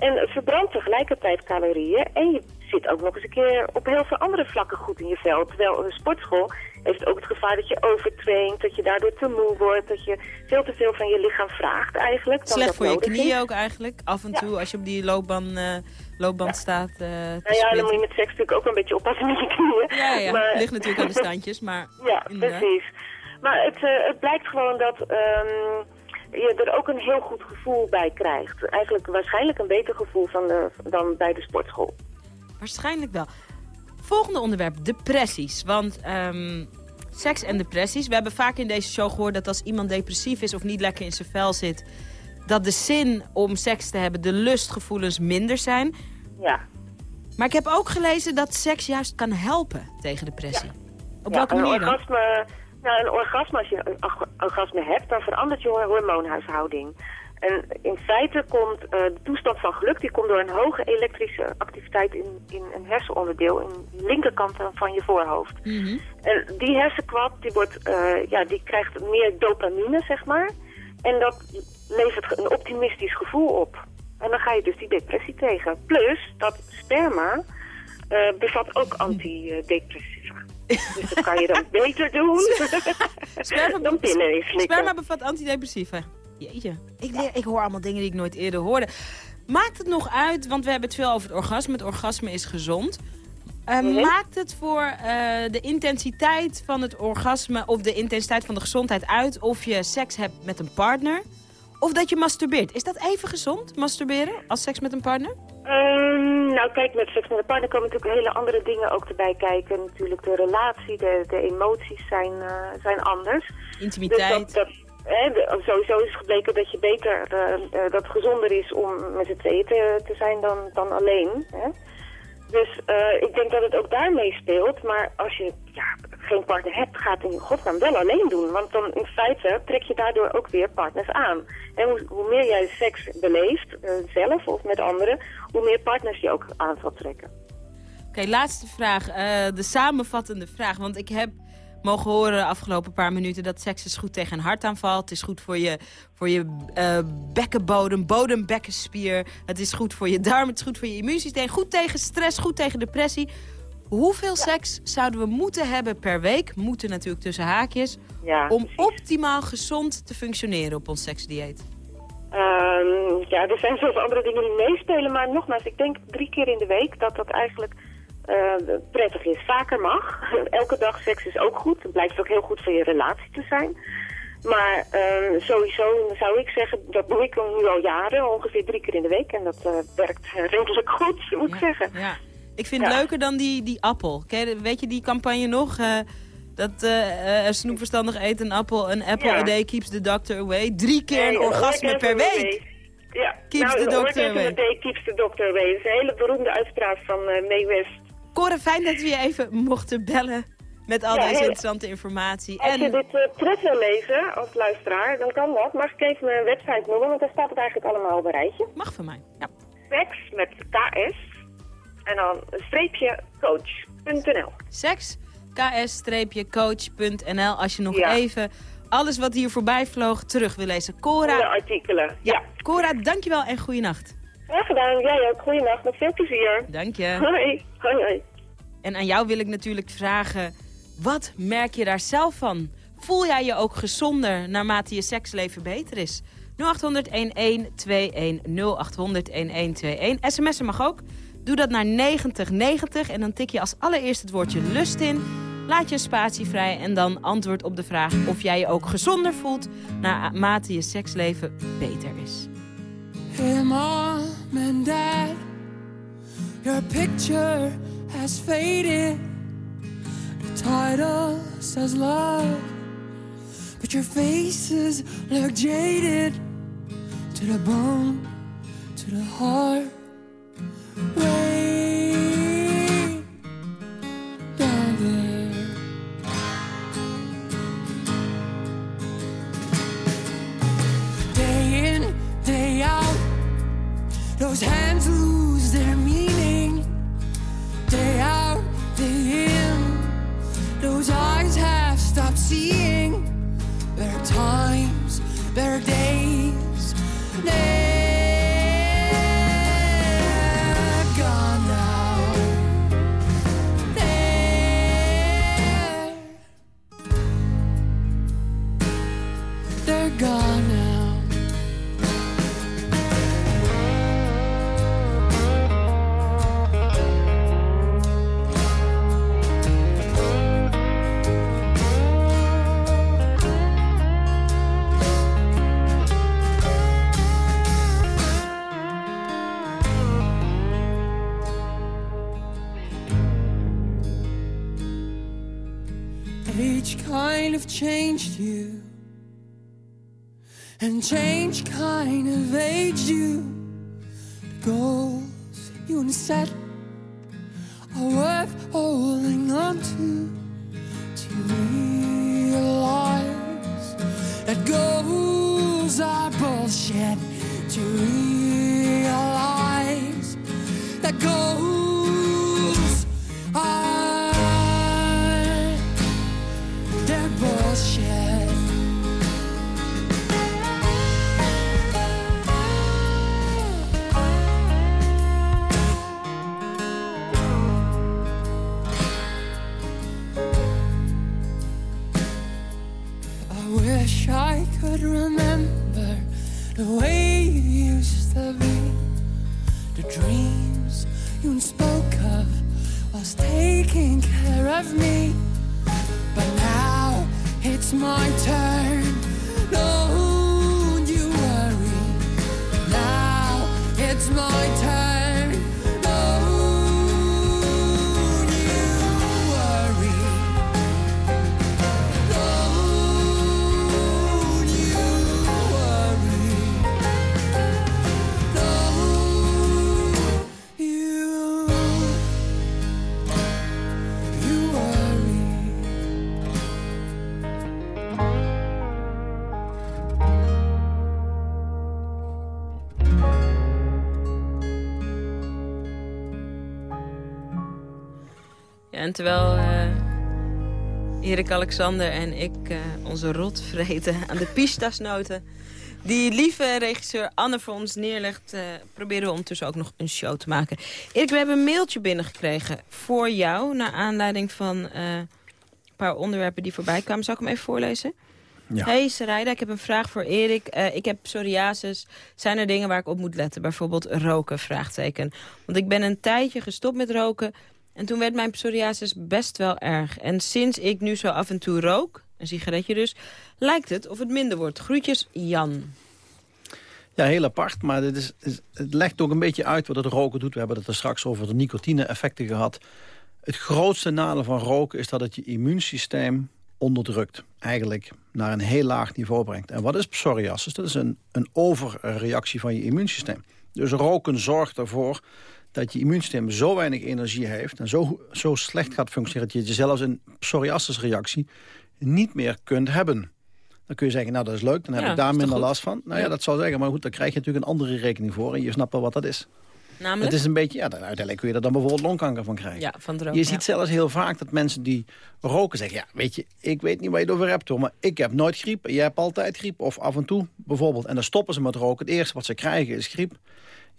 Speaker 10: En verbrandt tegelijkertijd calorieën. En je zit ook nog eens een keer op heel veel andere vlakken goed in je vel. Terwijl een sportschool heeft ook het gevaar dat je overtraint. Dat je daardoor te moe wordt. Dat je veel te veel van je lichaam vraagt eigenlijk. dan
Speaker 3: Slecht voor je knieën
Speaker 10: is.
Speaker 3: ook eigenlijk. Af en toe als je op die loopband, eh, loopband staat eh, te
Speaker 10: Nou ja, dan moet je met seks natuurlijk ook een beetje oppassen met je knieën.
Speaker 3: Ja, ja,
Speaker 10: Maar-
Speaker 3: ligt natuurlijk aan de standjes, maar
Speaker 10: Ja,
Speaker 3: inderdaad.
Speaker 10: precies. Maar het, eh, het blijkt gewoon dat ehm, je er ook een heel goed gevoel bij krijgt. Eigenlijk waarschijnlijk een beter gevoel van de, dan bij de sportschool.
Speaker 3: Waarschijnlijk wel. Volgende onderwerp, depressies. Want ehm, seks en depressies. We hebben vaak in deze show gehoord dat als iemand depressief is of niet lekker in zijn vel zit... dat de zin om seks te hebben, de lustgevoelens minder zijn.
Speaker 10: Ja.
Speaker 3: Maar ik heb ook gelezen dat seks juist kan helpen tegen depressie. Op welke manier dan?
Speaker 10: orgasme, nou, een orgasme, als je een org- orgasme hebt, dan verandert je hormoonhuishouding. En in feite komt eh, de toestand van geluk, die komt door een hoge elektrische activiteit in, in een hersenonderdeel, in de linkerkant van je voorhoofd.
Speaker 3: Mhm.
Speaker 10: En die hersenkwap, die, wordt, eh, ja, die krijgt meer dopamine, zeg maar. En dat levert een optimistisch gevoel op. En dan ga je dus die depressie tegen. Plus dat sperma eh, bevat ook antidepressiva. dus dat kan je dan beter doen dan pillen inslikken.
Speaker 3: Sperma bevat antidepressiva. Jeetje, ik, leer, ik hoor allemaal dingen die ik nooit eerder hoorde. Maakt het nog uit, want we hebben het veel over het orgasme. Het orgasme is gezond. Eh,
Speaker 10: Mhm.
Speaker 3: Maakt het voor eh, de intensiteit van het orgasme of de intensiteit van de gezondheid uit of je seks hebt met een partner of dat je masturbeert? Is dat even gezond, masturberen, als seks met een partner?
Speaker 10: Ehm, nou kijk, met seks met een partner komen natuurlijk hele andere dingen ook erbij kijken. Natuurlijk de relatie, de, de emoties zijn, eh, zijn anders.
Speaker 3: Intimiteit.
Speaker 10: Dus dat, dat, hè, de- sowieso is gebleken dat je beter, eh, eh, dat gezonder is om met z'n tweeën te, te zijn dan, dan alleen. Hè? Dus eh, ik denk dat het ook daarmee speelt. Maar als je ja, geen partner hebt, gaat het in godsnaam wel alleen doen. Want dan in feite trek je daardoor ook weer partners aan. En hoe, hoe meer jij seks beleeft, eh, zelf of met anderen, hoe meer partners je ook aan zal trekken.
Speaker 3: Oké, laatste vraag. eh, de samenvattende vraag. Want ik heb mogen horen de afgelopen paar minuten... dat seks is goed tegen een hartaanval. Het is goed voor je, voor je eh, bekkenbodem, bodembekkenspier. Het is goed voor je darm, het is goed voor je immuunsysteem. Goed tegen stress, goed tegen depressie. Hoeveel seks zouden we moeten hebben per week? Moeten natuurlijk tussen haakjes.
Speaker 10: Ja,
Speaker 3: om optimaal gezond te functioneren op ons seksdieet.
Speaker 10: Ehm, ja, er zijn zoveel andere dingen die meespelen. Maar nogmaals, ik denk drie keer in de week dat dat eigenlijk eh, prettig is. Vaker mag. Elke dag seks is ook goed. Het blijkt ook heel goed voor je relatie te zijn. Maar ehm, sowieso zou ik zeggen, dat doe ik nu al jaren, ongeveer drie keer in de week. En dat eh, werkt redelijk goed, moet ik zeggen.
Speaker 3: Ja. Ik vind het
Speaker 10: Ja.
Speaker 3: leuker dan die, die appel. Weet je die campagne nog? Eh, dat eh eh, snoep verstandig eet een appel, een apple a day keeps the doctor away. Drie keer een orgasme
Speaker 10: orgasm
Speaker 3: per
Speaker 10: away.
Speaker 3: week.
Speaker 10: Ja,
Speaker 3: Keeps
Speaker 10: nou,
Speaker 3: the
Speaker 10: een
Speaker 3: doctor away.
Speaker 10: a day keeps the doctor away. Dat is een hele beroemde uitspraak van eh Mae West.
Speaker 3: Cora, fijn dat we je even mochten bellen met al
Speaker 10: Ja,
Speaker 3: deze interessante informatie.
Speaker 10: Als je dit eh, terug wil lezen als luisteraar, dan kan dat. Mag ik even mijn website noemen, want daar staat het eigenlijk allemaal op een rijtje.
Speaker 3: mag van mij. Ja.
Speaker 10: Seks met KS en dan een streepje coach.nl.
Speaker 3: Seks, ks-coach.nl als je nog
Speaker 10: Ja.
Speaker 3: even alles wat hier voorbij vloog terug wil lezen.
Speaker 10: De
Speaker 3: Cora,
Speaker 10: artikelen. Ja.
Speaker 3: Cora dankjewel en goeienacht.
Speaker 10: Graag gedaan. Jij ook. Goeienacht. Met veel plezier.
Speaker 3: Dank je.
Speaker 10: Hoi. Hoi, hoi.
Speaker 3: En aan jou wil ik natuurlijk vragen, wat merk je daar zelf van? Voel jij je ook gezonder naarmate je seksleven beter is? 0800 1121 0800 1121. SMS'en mag ook. Doe dat naar 9090 en dan tik je als allereerst het woordje lust in. Laat je een spatie vrij en dan antwoord op de vraag of jij je ook gezonder voelt naarmate je seksleven beter is.
Speaker 11: Hey mom and dad, your picture has faded. The title says love, but your faces look jaded. To the bone, to the heart. Those hands lose their meaning. Day out, day in. Those eyes have stopped seeing. Better times, better days. They're and change kind of aged you. The goals you want to set are worth holding on to. To realize that goals are bullshit. To realize that goals could remember the way you used to be, the dreams you spoke of was taking care of me. But now it's my turn. Don't you worry. Now it's my turn.
Speaker 3: En terwijl eh, Erik Alexander en ik eh, onze rot vreten aan de pistasnoten... die lieve regisseur Anne voor ons neerlegt... eh, proberen we ondertussen ook nog een show te maken. Erik, we hebben een mailtje binnengekregen voor jou... naar aanleiding van een paar onderwerpen die voorbij kwamen. Zal ik hem even voorlezen?
Speaker 4: Ja.
Speaker 3: Hey Sarayda, ik heb een vraag voor Erik. Ik heb psoriasis. Zijn er dingen waar ik op moet letten? Bijvoorbeeld roken, vraagteken. Want ik ben een tijdje gestopt met roken... en toen werd mijn psoriasis best wel erg. En sinds ik nu zo af en toe rook, een sigaretje dus... lijkt het of het minder wordt. Groetjes, Jan.
Speaker 4: Ja, heel apart, maar dit is, het legt ook een beetje uit wat het roken doet. We hebben het er straks over de nicotine-effecten gehad. Het grootste nadeel van roken is dat het je immuunsysteem onderdrukt. Eigenlijk naar een heel laag niveau brengt. En wat is psoriasis? Dat is een, een overreactie van je immuunsysteem. Dus roken zorgt ervoor dat je immuunsysteem zo weinig energie heeft... en zo, zo slecht gaat functioneren dat je zelfs een psoriasisreactie niet meer kunt hebben. Dan kun je zeggen, nou dat is leuk, dan heb
Speaker 3: Ja,
Speaker 4: ik daar minder last van. Nou ja. Dat zou zeggen, maar goed, dan krijg je natuurlijk een andere rekening voor... en je snapt wel wat dat is.
Speaker 3: Namelijk?
Speaker 4: Het is een beetje, ja, uiteindelijk kun je er dan bijvoorbeeld longkanker van krijgen.
Speaker 3: Ja, van
Speaker 4: je
Speaker 3: ja.
Speaker 4: ziet zelfs heel vaak dat mensen die roken zeggen... ja, weet je, ik weet niet waar je het over hebt hoor... maar ik heb nooit griep, jij hebt altijd griep. Of af en toe bijvoorbeeld. En dan stoppen ze met roken. Het eerste wat ze krijgen is griep.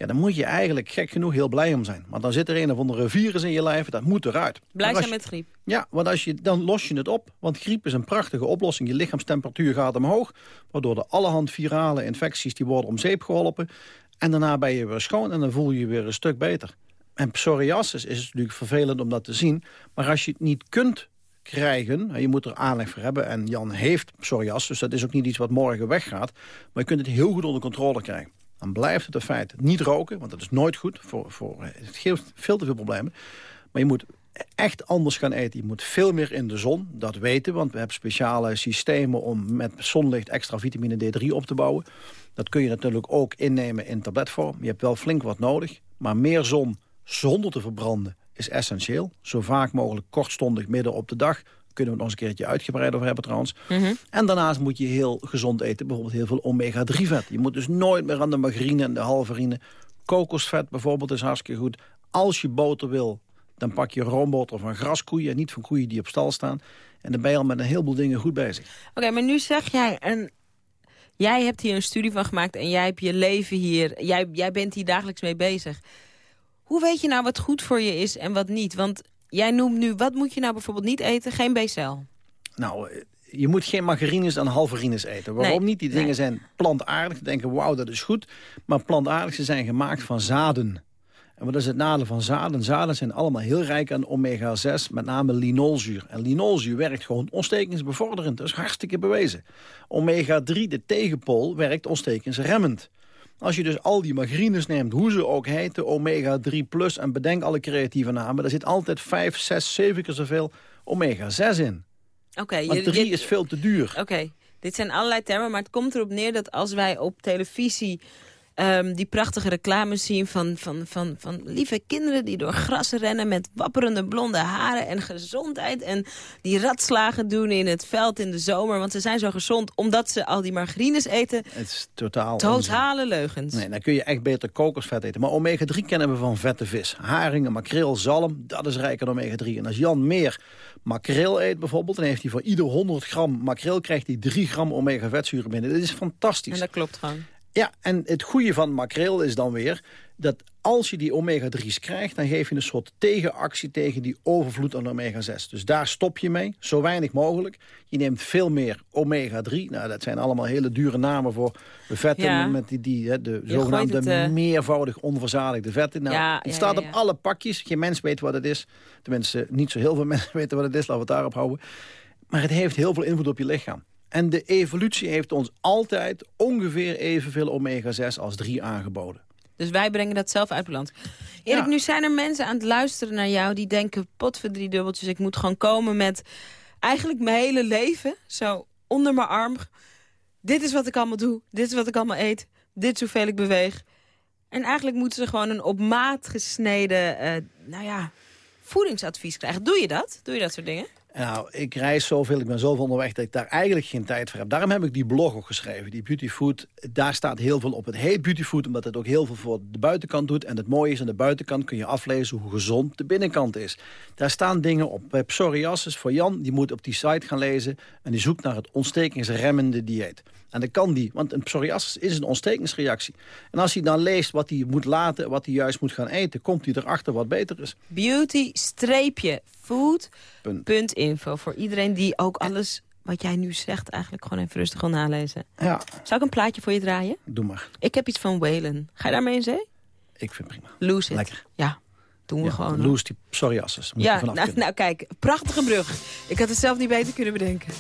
Speaker 4: Ja, dan moet je eigenlijk gek genoeg heel blij om zijn. Want dan zit er een of andere virus in je lijf, dat moet eruit.
Speaker 3: Blij zijn
Speaker 4: je-
Speaker 3: met griep.
Speaker 4: Ja, want als je, dan los je het op. Want griep is een prachtige oplossing. Je lichaamstemperatuur gaat omhoog. Waardoor de allerhand virale infecties die worden om zeep geholpen. En daarna ben je weer schoon en dan voel je je weer een stuk beter. En psoriasis is natuurlijk vervelend om dat te zien. Maar als je het niet kunt krijgen, en je moet er aanleg voor hebben... en Jan heeft psoriasis, dus dat is ook niet iets wat morgen weggaat... maar je kunt het heel goed onder controle krijgen. Dan blijft het een feit niet roken, want dat is nooit goed. Voor, voor, het geeft veel te veel problemen. Maar je moet echt anders gaan eten. Je moet veel meer in de zon, dat weten we. Want we hebben speciale systemen om met zonlicht extra vitamine D3 op te bouwen. Dat kun je natuurlijk ook innemen in tabletvorm. Je hebt wel flink wat nodig. Maar meer zon zonder te verbranden is essentieel. Zo vaak mogelijk kortstondig midden op de dag. Kunnen we het nog eens een keertje uitgebreid over hebben trouwens. En daarnaast moet je heel gezond eten. Bijvoorbeeld heel veel omega-3 vet. Je moet dus nooit meer aan de margarine en de halverine. Kokosvet bijvoorbeeld is hartstikke goed. Als je boter wil, dan pak je roomboter van graskoeien... en niet van koeien die op stal staan. En dan ben je al met een heleboel dingen goed bezig.
Speaker 3: Oké, maar nu zeg jij... En jij hebt hier een studie van gemaakt en jij hebt je leven hier... Jij, jij bent hier dagelijks mee bezig. Hoe weet je nou wat goed voor je is en wat niet? Want jij noemt nu, wat moet je nou bijvoorbeeld niet eten? Geen BCL.
Speaker 4: Nou, eh, je moet geen margarines en halverines eten. Waarom
Speaker 3: Nee,
Speaker 4: niet? Die dingen
Speaker 3: nee.
Speaker 4: zijn plantaardig. We denken, wauw, dat is goed. Maar plantaardig, ze zijn gemaakt van zaden. En wat is het nadeel van zaden? Zaden zijn allemaal heel rijk aan omega-6, met name linolzuur. En linolzuur werkt gewoon ontstekingsbevorderend. Dat is hartstikke bewezen. Omega-3, de tegenpool, werkt ontstekingsremmend. Als je dus al die margarines neemt, hoe ze ook heten, omega-3 plus... en bedenk alle creatieve namen, daar zit altijd 5, 6, 7 keer zoveel omega-6 in.
Speaker 3: Oké,
Speaker 4: Want
Speaker 3: je-
Speaker 4: 3
Speaker 3: je-
Speaker 4: is veel te duur.
Speaker 3: Oké, dit zijn allerlei termen, maar het komt erop neer dat als wij op televisie ehm, die prachtige reclames zien van, van, van, van lieve kinderen die door grassen rennen met wapperende blonde haren en gezondheid en die ratslagen doen in het veld in de zomer, want ze zijn zo gezond omdat ze al die margarines eten.
Speaker 4: Het is totaal.
Speaker 3: Totale leugens.
Speaker 4: Nee, dan kun je echt beter kokosvet eten. Maar omega-3 kennen we van vette vis. Haringen, makreel, zalm, dat is rijk aan omega-3. En als Jan meer makreel eet bijvoorbeeld... dan heeft hij voor ieder 100 gram makreel... krijgt hij 3 gram omega-vetzuren binnen. Dat is fantastisch.
Speaker 3: En dat klopt gewoon.
Speaker 4: Ja, en het goede van makreel is dan weer... dat als je die omega-3's krijgt... dan geef je een soort tegenactie tegen die overvloed aan omega-6. Dus daar stop je mee, zo weinig mogelijk. Je neemt veel meer omega-3. Nou, dat zijn allemaal hele dure namen voor vetten...
Speaker 3: Ja.
Speaker 4: met die, die, hè, de
Speaker 3: Je
Speaker 4: zogenaamde
Speaker 3: het, eh,
Speaker 4: meervoudig onverzadigde vetten. Nou,
Speaker 3: Ja,
Speaker 4: het
Speaker 3: ja,
Speaker 4: staat op alle pakjes. Geen mens weet wat het is. Tenminste, niet zo heel veel mensen weten wat het is. Laten we het daarop houden. Maar het heeft heel veel invloed op je lichaam. En de evolutie heeft ons altijd ongeveer evenveel omega-6 als 3 aangeboden.
Speaker 3: Dus wij brengen dat zelf uit balans. Erik,
Speaker 4: Ja.
Speaker 3: nu zijn er mensen aan het luisteren naar jou... die denken, pot voor drie dubbeltjes, ik moet gewoon komen met... eigenlijk mijn hele leven, zo onder mijn arm. Dit is wat ik allemaal doe, dit is wat ik allemaal eet... dit is hoeveel ik beweeg. En eigenlijk moeten ze gewoon een op maat gesneden... eh, nou ja, voedingsadvies krijgen. Doe je dat? Doe je dat soort dingen?
Speaker 4: Nou, ik reis zoveel, ik ben zoveel onderweg dat ik daar eigenlijk geen tijd voor heb. Daarom heb ik die blog ook geschreven, die Beauty Food. Daar staat heel veel op. Het heet Beauty Food omdat het ook heel veel voor de buitenkant doet. En het mooie is, aan de buitenkant kun je aflezen hoe gezond de binnenkant is. Daar staan dingen op. Bij psoriasis voor Jan, die moet op die site gaan lezen... en die zoekt naar het ontstekingsremmende dieet. En dat kan die, want een psoriasis is een ontstekingsreactie. En als hij dan leest wat hij moet laten, wat hij juist moet gaan eten... komt hij erachter wat beter is.
Speaker 3: Beauty-food.info voor iedereen die ook alles wat jij nu zegt... eigenlijk gewoon even rustig wil nalezen.
Speaker 4: Ja,
Speaker 3: Zou ik een plaatje voor je draaien?
Speaker 4: doe maar.
Speaker 3: Ik heb iets van Waylon. Ga je daarmee in zee?
Speaker 4: Ik vind prima.
Speaker 3: Lose it.
Speaker 4: Lekker.
Speaker 3: Ja, doen we
Speaker 4: Ja,
Speaker 3: gewoon.
Speaker 4: Loes die psoriasis. Moet
Speaker 3: Ja, nou, nou kijk, prachtige brug. Ik had het zelf niet beter kunnen bedenken.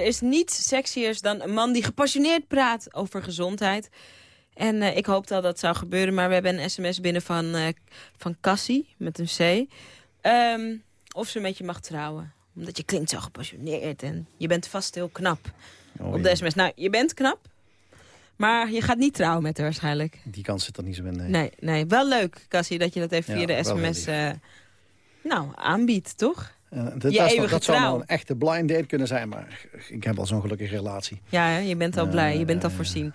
Speaker 3: Er is niets sexiers dan een man die gepassioneerd praat over gezondheid. En eh, ik hoopte al dat het zou gebeuren, maar we hebben een sms binnen van, eh, van Cassie, met een C. Ehm, of ze met je mag trouwen. Omdat je klinkt zo gepassioneerd en je bent vast heel knap.
Speaker 4: Oh,
Speaker 3: op de sms. Nou, je bent knap, maar je gaat niet trouwen met haar waarschijnlijk.
Speaker 4: Die kans zit er niet zo in. Nee.
Speaker 3: Nee, nee. Wel leuk, Cassie, dat je dat even
Speaker 4: Ja,
Speaker 3: via de sms eh, nou, aanbiedt, toch?
Speaker 4: Eh, dat,
Speaker 3: Je eeuwige
Speaker 4: dat zou nou een echte blind date kunnen zijn, maar ik heb al zo'n gelukkige relatie.
Speaker 3: Ja, hè, je bent al blij, je bent al voorzien.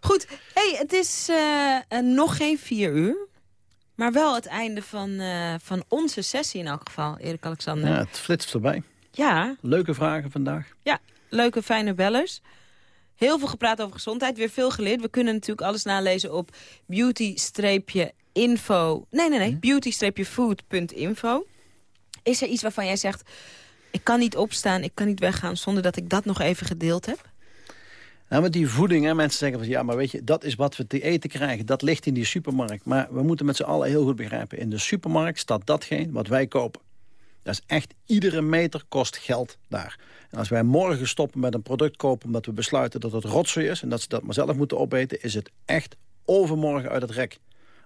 Speaker 3: Goed, hey, het is eh, eh, nog geen vier uur. Maar wel het einde van, eh, van onze sessie in elk geval, Erik Alexander.
Speaker 4: Ja,
Speaker 3: Ja,
Speaker 4: het flitst voorbij.
Speaker 3: ja,
Speaker 4: Leuke vragen vandaag.
Speaker 3: leuke, fijne bellers. Heel veel gepraat over gezondheid, weer veel geleerd. We kunnen natuurlijk alles nalezen op beauty-info... Nee, nee, nee, beauty-food.info. Is er iets waarvan jij zegt... ik kan niet opstaan, ik kan niet weggaan... zonder dat ik dat nog even gedeeld heb?
Speaker 4: Nou, met die voeding, hè, mensen zeggen van ja, maar weet je, dat is wat we te eten krijgen. Dat ligt in die supermarkt. Maar we moeten met z'n allen heel goed begrijpen. In de supermarkt staat datgene wat wij kopen. Dat is echt, iedere meter kost geld daar. En als wij morgen stoppen met een product kopen omdat we besluiten dat het rotzooi is... en dat ze dat maar zelf moeten opeten, is het echt overmorgen uit het rek.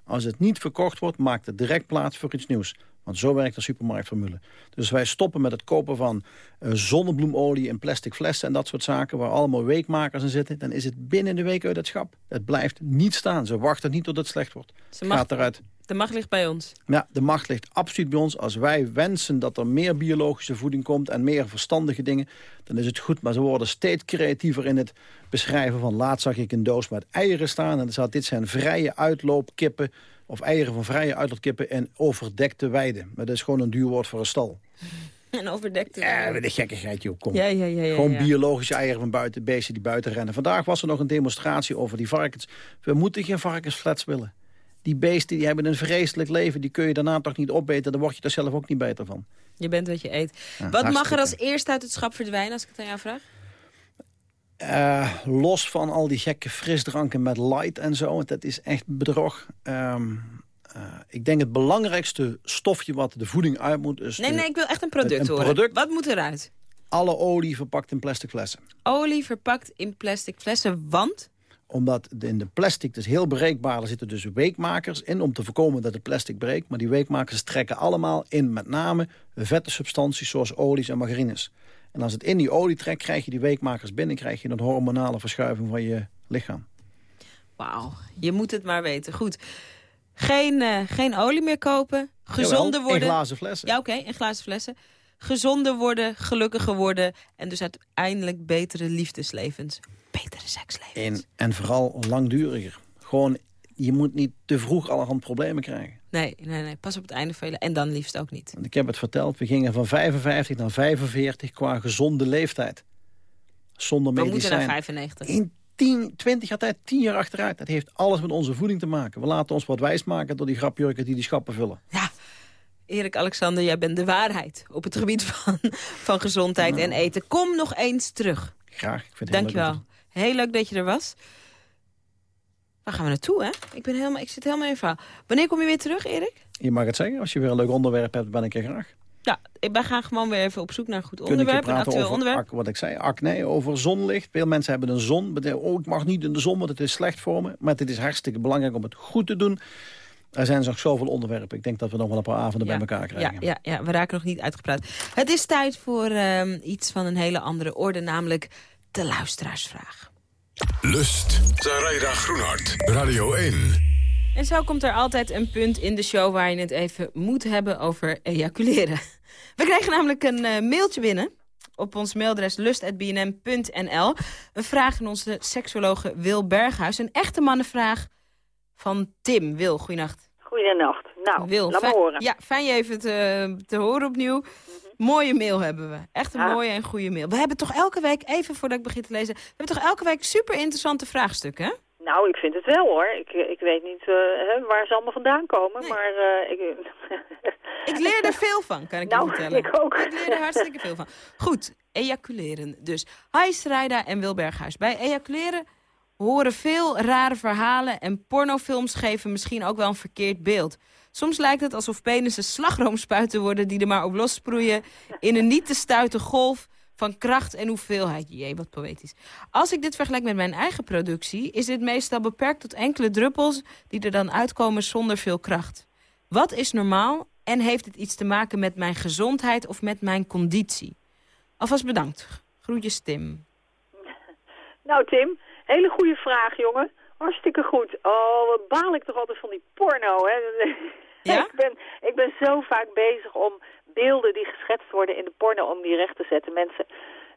Speaker 4: Als het niet verkocht wordt, maakt het direct plaats voor iets nieuws. Want zo werkt de supermarktformule. Dus wij stoppen met het kopen van eh, zonnebloemolie in plastic flessen... en dat soort zaken waar allemaal weekmakers in zitten. Dan is het binnen de week uit het schap. Het blijft niet staan. Ze wachten niet tot het slecht wordt.
Speaker 3: Ze mag-
Speaker 4: Gaat eruit.
Speaker 3: De macht ligt bij ons.
Speaker 4: Ja, de macht ligt absoluut bij ons. Als wij wensen dat er meer biologische voeding komt... en meer verstandige dingen, dan is het goed. Maar ze worden steeds creatiever in het beschrijven van... laatst zag ik een doos met eieren staan... en dan staat dit zijn vrije uitloopkippen... of eieren van vrije uitloopkippen en overdekte weiden. Maar dat is gewoon een duur woord voor een stal.
Speaker 3: En overdekte...
Speaker 4: Ja, met een gekkigheid, joh. Kom.
Speaker 3: Ja, ja, ja, ja,
Speaker 4: Gewoon biologische eieren van buiten, beesten die buiten rennen. Vandaag was er nog een demonstratie over die varkens. We moeten geen varkensflats willen. Die beesten die hebben een vreselijk leven. Die kun je daarna toch niet opbeten. Daar word je er zelf ook niet beter van.
Speaker 3: Je bent wat je eet. Wat mag er als eerste uit het schap verdwijnen, als ik het aan jou vraag?
Speaker 4: Eh, los van al die gekke frisdranken met light en zo. Dat is echt bedrog. Ehm, eh, ik denk het belangrijkste stofje wat de voeding uit moet... is
Speaker 3: Nee,
Speaker 4: de-
Speaker 3: nee, ik wil echt een product
Speaker 4: een
Speaker 3: horen.
Speaker 4: product?
Speaker 3: Wat moet eruit?
Speaker 4: alle olie verpakt in plastic flessen.
Speaker 3: Olie verpakt in plastic flessen, want...
Speaker 4: Omdat in de plastic, dus heel bereikbaar, er zitten dus weekmakers in... om te voorkomen dat het plastic breekt. Maar die weekmakers trekken allemaal in met name vette substanties... zoals olies en margarines. En als het in die olie trekt, krijg je die weekmakers binnen... krijg je een hormonale verschuiving van je lichaam.
Speaker 3: Wauw, je moet het maar weten. Goed. Geen, eh, geen olie meer kopen. Gezonder
Speaker 4: Jawel,
Speaker 3: worden.
Speaker 4: In glazen flessen.
Speaker 3: Ja, oké, in glazen flessen. Gezonder worden, gelukkiger worden. En dus uiteindelijk betere liefdeslevens. Betere sekslevens.
Speaker 4: En, en vooral langduriger. Gewoon, je moet niet te vroeg allerhand problemen krijgen.
Speaker 3: Nee, nee, nee. Pas op het einde velen. En dan liefst ook niet.
Speaker 4: Want ik heb het verteld, we gingen van 55 naar 45 qua gezonde leeftijd. Zonder
Speaker 3: We moeten naar 95.
Speaker 4: In 10, 20 jaar tijd, 10 jaar achteruit. Dat heeft alles met onze voeding te maken. We laten ons wat wijs maken door die grapjurken die die schappen vullen.
Speaker 3: Ja, Erik Alexander, jij bent de waarheid op het gebied van, van gezondheid en eten. Kom nog eens terug.
Speaker 4: Graag. Ik vind het heel leuk
Speaker 3: Dankjewel.
Speaker 4: om
Speaker 3: Heel leuk dat je er was. Waar gaan we naartoe, hè? Ik, ben helemaal, ik zit helemaal in verhaal. Wanneer kom je weer terug, Erik?
Speaker 4: Je mag het zeggen, als je weer een leuk onderwerp hebt, ben ik er graag.
Speaker 3: Ja, ik- wij gaan gewoon weer even op zoek naar een goed onderwerp. Een actueel
Speaker 4: wat ik zei, acne, over zonlicht. Veel mensen hebben een zon. Oh, ik mag niet in de zon, want het is slecht voor me. Maar het is hartstikke belangrijk om het goed te doen. Er zijn nog zoveel onderwerpen. Ik denk dat we nog wel een paar avonden bij elkaar krijgen.
Speaker 3: Ja, ja, ja, we raken nog niet uitgepraat. Het is tijd voor ehm, iets van een hele andere orde, namelijk de luisteraarsvraag.
Speaker 2: Lust. Zaraida Groenhart. Radio 1.
Speaker 3: En zo komt er altijd een punt in de show waar je het even moet hebben over ejaculeren. We kregen namelijk een eh, mailtje binnen op ons mailadres lust.bnm.nl. Een vraag van onze seksologe Wil Berghuis. Een echte mannenvraag van Tim. Wil, goeienacht.
Speaker 12: Goedenacht. Nou,
Speaker 3: Wil,
Speaker 12: laat
Speaker 3: fijn-
Speaker 12: horen.
Speaker 3: Ja, fijn je even te, te horen opnieuw. Mooie mail hebben we. Echt een
Speaker 12: Ja.
Speaker 3: mooie en goede mail. We hebben toch elke week, even voordat ik begin te lezen... we hebben toch elke week super interessante vraagstukken, hè?
Speaker 12: Nou, ik vind het wel hoor. Ik, ik weet niet eh, hè, waar ze allemaal vandaan komen, maar eh, ik...
Speaker 3: Ik leer er veel van, kan ik
Speaker 12: Nou,
Speaker 3: je vertellen.
Speaker 12: ik ook.
Speaker 3: Ik leer er hartstikke veel van. Goed, ejaculeren. Dus, hi Strijda en Wil Berghuis. Bij ejaculeren horen veel rare verhalen... en pornofilms geven misschien ook wel een verkeerd beeld. Soms lijkt het alsof penissen slagroomspuiten worden... die er maar op lossproeien in een niet te stuiten golf... van kracht en hoeveelheid. Jee, wat poëtisch. Als ik dit vergelijk met mijn eigen productie... is dit meestal beperkt tot enkele druppels... die er dan uitkomen zonder veel kracht. Wat is normaal en heeft het iets te maken met mijn gezondheid... of met mijn conditie? Alvast bedankt. Groetjes, Tim.
Speaker 12: Nou Tim, hele goede vraag jongen. Hartstikke goed. Oh, wat baal ik toch altijd van die porno, hè?
Speaker 3: Ja?
Speaker 12: ik, ben, ik ben zo vaak bezig om beelden die geschetst worden in de porno om die recht te zetten. Mensen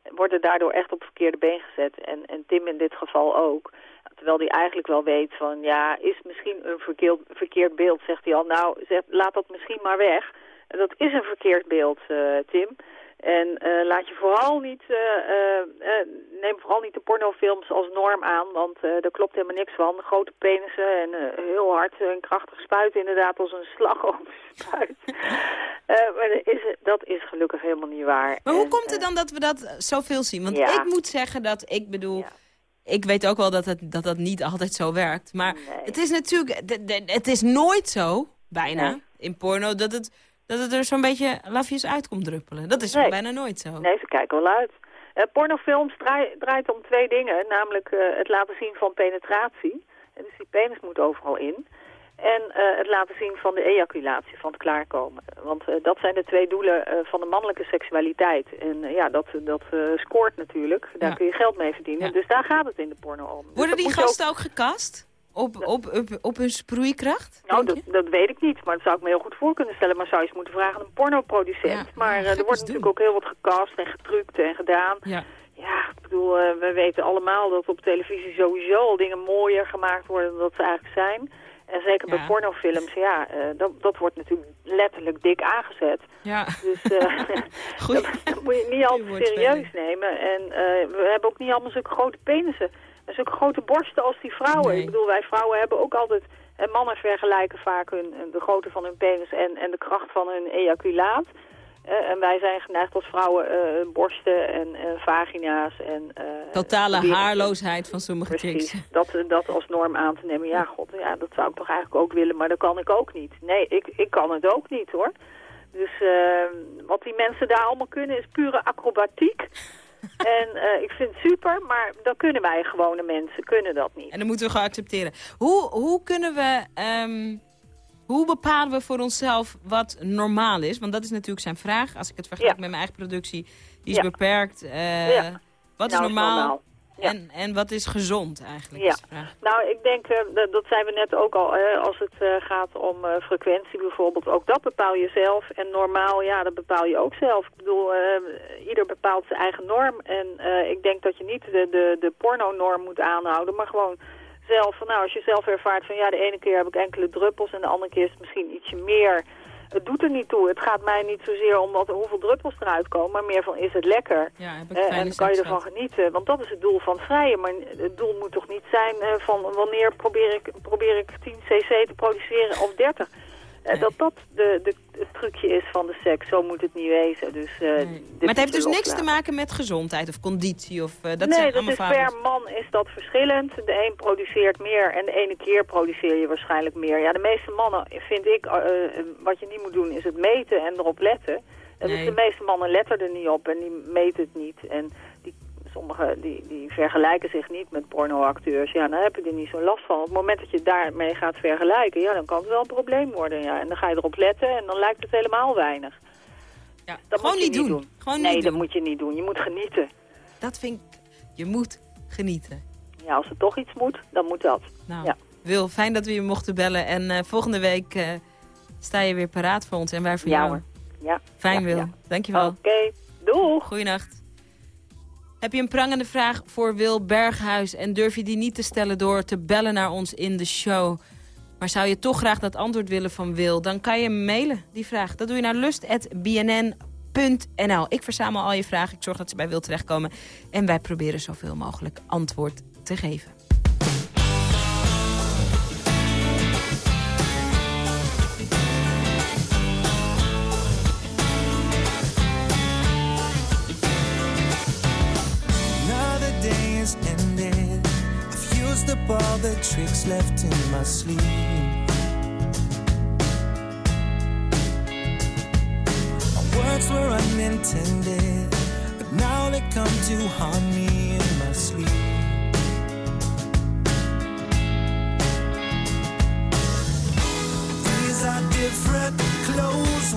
Speaker 12: worden daardoor echt op verkeerde been gezet. En, en Tim in dit geval ook. Terwijl hij eigenlijk wel weet van, ja, is misschien een verkeerd, verkeerd beeld, zegt hij al. Nou, zeg, laat dat misschien maar weg. Dat is een verkeerd beeld, eh, Tim. En eh, laat je vooral niet, eh, eh, neem vooral niet de pornofilms als norm aan, want daar klopt helemaal niks van. Grote penissen en heel hard en krachtig spuiten, inderdaad als een slagroomspuit. Eh maar dat is, dat is gelukkig helemaal niet waar.
Speaker 3: Maar hoe komt het dan dat we dat zoveel zien? Want
Speaker 12: ja.
Speaker 3: ik moet zeggen dat, ik bedoel... Ik weet ook wel dat, het, dat dat niet altijd zo werkt. Maar het is natuurlijk... Het is nooit zo, bijna,
Speaker 12: Nee.
Speaker 3: in porno... dat het, dat het er zo'n beetje lafjes uit komt druppelen. Dat is
Speaker 12: Nee.
Speaker 3: bijna nooit zo.
Speaker 12: Nee, ze kijken wel uit. Eh, pornofilms draai- draait om twee dingen. Namelijk eh, het laten zien van penetratie. En dus die penis moet overal in. En eh, het laten zien van de ejaculatie, van het klaarkomen. Want dat zijn de twee doelen van de mannelijke seksualiteit. En ja, dat, dat scoort natuurlijk. Daar
Speaker 3: Ja.
Speaker 12: kun je geld mee verdienen. Dus daar gaat het in de porno om. Dus
Speaker 3: Worden
Speaker 12: dat
Speaker 3: die
Speaker 12: ook-
Speaker 3: gasten ook gekast? Op, op, op, op hun sproeikracht?
Speaker 12: Nou, dat, dat weet ik niet, maar dat zou ik me heel goed voor kunnen stellen. Maar zou je eens moeten vragen aan een pornoproducent. maar eh, er wordt natuurlijk ook heel wat gecast en getrukt en gedaan.
Speaker 3: Ja.
Speaker 12: Ja, ik bedoel, eh, we weten allemaal dat op televisie sowieso al dingen mooier gemaakt worden dan dat ze eigenlijk zijn. En zeker bij pornofilms, ja, eh, dat, dat wordt natuurlijk letterlijk dik aangezet.
Speaker 3: Ja.
Speaker 12: Dus eh, dat, dat moet je niet al te serieus nemen. En we hebben ook niet allemaal zulke grote penissen. Zulke grote borsten als die vrouwen. Ik bedoel, wij vrouwen hebben ook altijd... En mannen vergelijken vaak hun, de grootte van hun penis en, en de kracht van hun ejaculaat. En wij zijn geneigd als vrouwen eh, borsten en vagina's en... eh,
Speaker 3: Totale haarloosheid van sommige
Speaker 12: Precies,
Speaker 3: chicks.
Speaker 12: dat, dat als norm aan te nemen. Ja, god, ja, dat zou ik toch eigenlijk ook willen, maar dat kan ik ook niet. Nee, ik, ik kan het ook niet, hoor. Dus eh, wat die mensen daar allemaal kunnen is pure acrobatiek. en eh, ik vind het super, maar dat kunnen wij gewone mensen, kunnen dat niet.
Speaker 3: En dat moeten we gewoon accepteren. Hoe, hoe kunnen we... ehm, hoe bepalen we voor onszelf wat normaal is? Want dat is natuurlijk zijn vraag. Als ik het vergelijk met mijn eigen productie, die is
Speaker 12: Ja.
Speaker 3: beperkt. Eh,
Speaker 12: Ja.
Speaker 3: Wat is
Speaker 12: Nou, is
Speaker 3: normaal?
Speaker 12: Ja.
Speaker 3: En, en wat is gezond eigenlijk?
Speaker 12: Ja, nou ik denk, eh, dat, zijn we net ook al, als het eh, gaat om eh, frequentie bijvoorbeeld, ook dat bepaal je zelf. En normaal, ja, dat bepaal je ook zelf. Ik bedoel, ieder bepaalt zijn eigen norm. En ik denk dat je niet de, de, de porno-norm moet aanhouden, maar gewoon zelf, van, nou als je zelf ervaart van ja, de ene keer heb ik enkele druppels en de andere keer is het misschien ietsje meer. Het doet er niet toe. Het gaat mij niet zozeer om wat, hoeveel druppels eruit komen, maar meer van is het lekker.
Speaker 3: Ja, heb ik
Speaker 12: Eh, en kan je ervan genieten. Want dat is het doel van vrijen. Maar het doel moet toch niet zijn eh, van wanneer probeer ik, probeer ik 10 cc te produceren of 30. Eh, Dat dat de, de, het trucje is van de seks. Zo moet het niet wezen. Dus, eh,
Speaker 3: Maar het heeft dus niks te maken met gezondheid of conditie? Of, eh, dat
Speaker 12: nee, dat is per man is dat verschillend. De een produceert meer en de ene keer produceer je waarschijnlijk meer. Ja, de meeste mannen vind ik, eh, wat je niet moet doen is het meten en erop letten. En Dus de meeste mannen letten er niet op en die meten het niet. En sommigen die, die vergelijken zich niet met pornoacteurs. Ja, dan heb je er niet zo last van. Op het moment dat je daarmee gaat vergelijken, ja, dan kan het wel een probleem worden. Ja. En dan ga je erop letten en dan lijkt het helemaal weinig.
Speaker 3: Ja,
Speaker 12: Dat
Speaker 3: gewoon
Speaker 12: moet je
Speaker 3: niet doen. Gewoon
Speaker 12: nee,
Speaker 3: niet
Speaker 12: dat
Speaker 3: doen.
Speaker 12: moet je niet doen. Je moet genieten.
Speaker 3: Dat vind ik... Je moet genieten.
Speaker 12: Ja, als er toch iets moet, dan moet dat.
Speaker 3: Nou,
Speaker 12: Ja.
Speaker 3: Wil, fijn dat we je mochten bellen. En eh, volgende week eh, sta je weer paraat voor ons en wij voor
Speaker 12: Ja,
Speaker 3: jou.
Speaker 12: hoor. Ja.
Speaker 3: Fijn,
Speaker 12: Ja,
Speaker 3: Wil. Dankjewel.
Speaker 12: Oké, doeg.
Speaker 3: Goeienacht. Heb je een prangende vraag voor Wil Berghuis... en durf je die niet te stellen door te bellen naar ons in de show... maar zou je toch graag dat antwoord willen van Wil... dan kan je mailen, die vraag. Dat doe je naar lust.bnn.nl. Ik verzamel al je vragen, ik zorg dat ze bij Wil terechtkomen... en wij proberen zoveel mogelijk antwoord te geven.
Speaker 13: Tricks left in my sleeve. My words were unintended, but now they come to harm me in my sleep. These are different clothes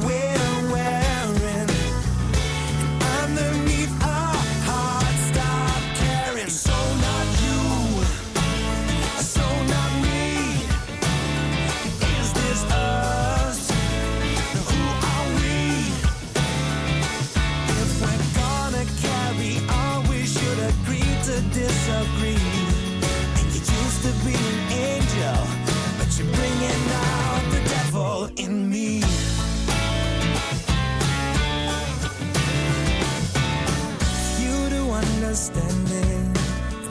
Speaker 13: do understand it.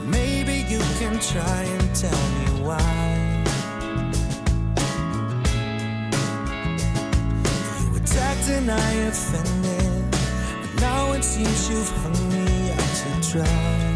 Speaker 13: Maybe you can try and tell me why. You attacked and I offended. Now it seems you've hung me out to dry.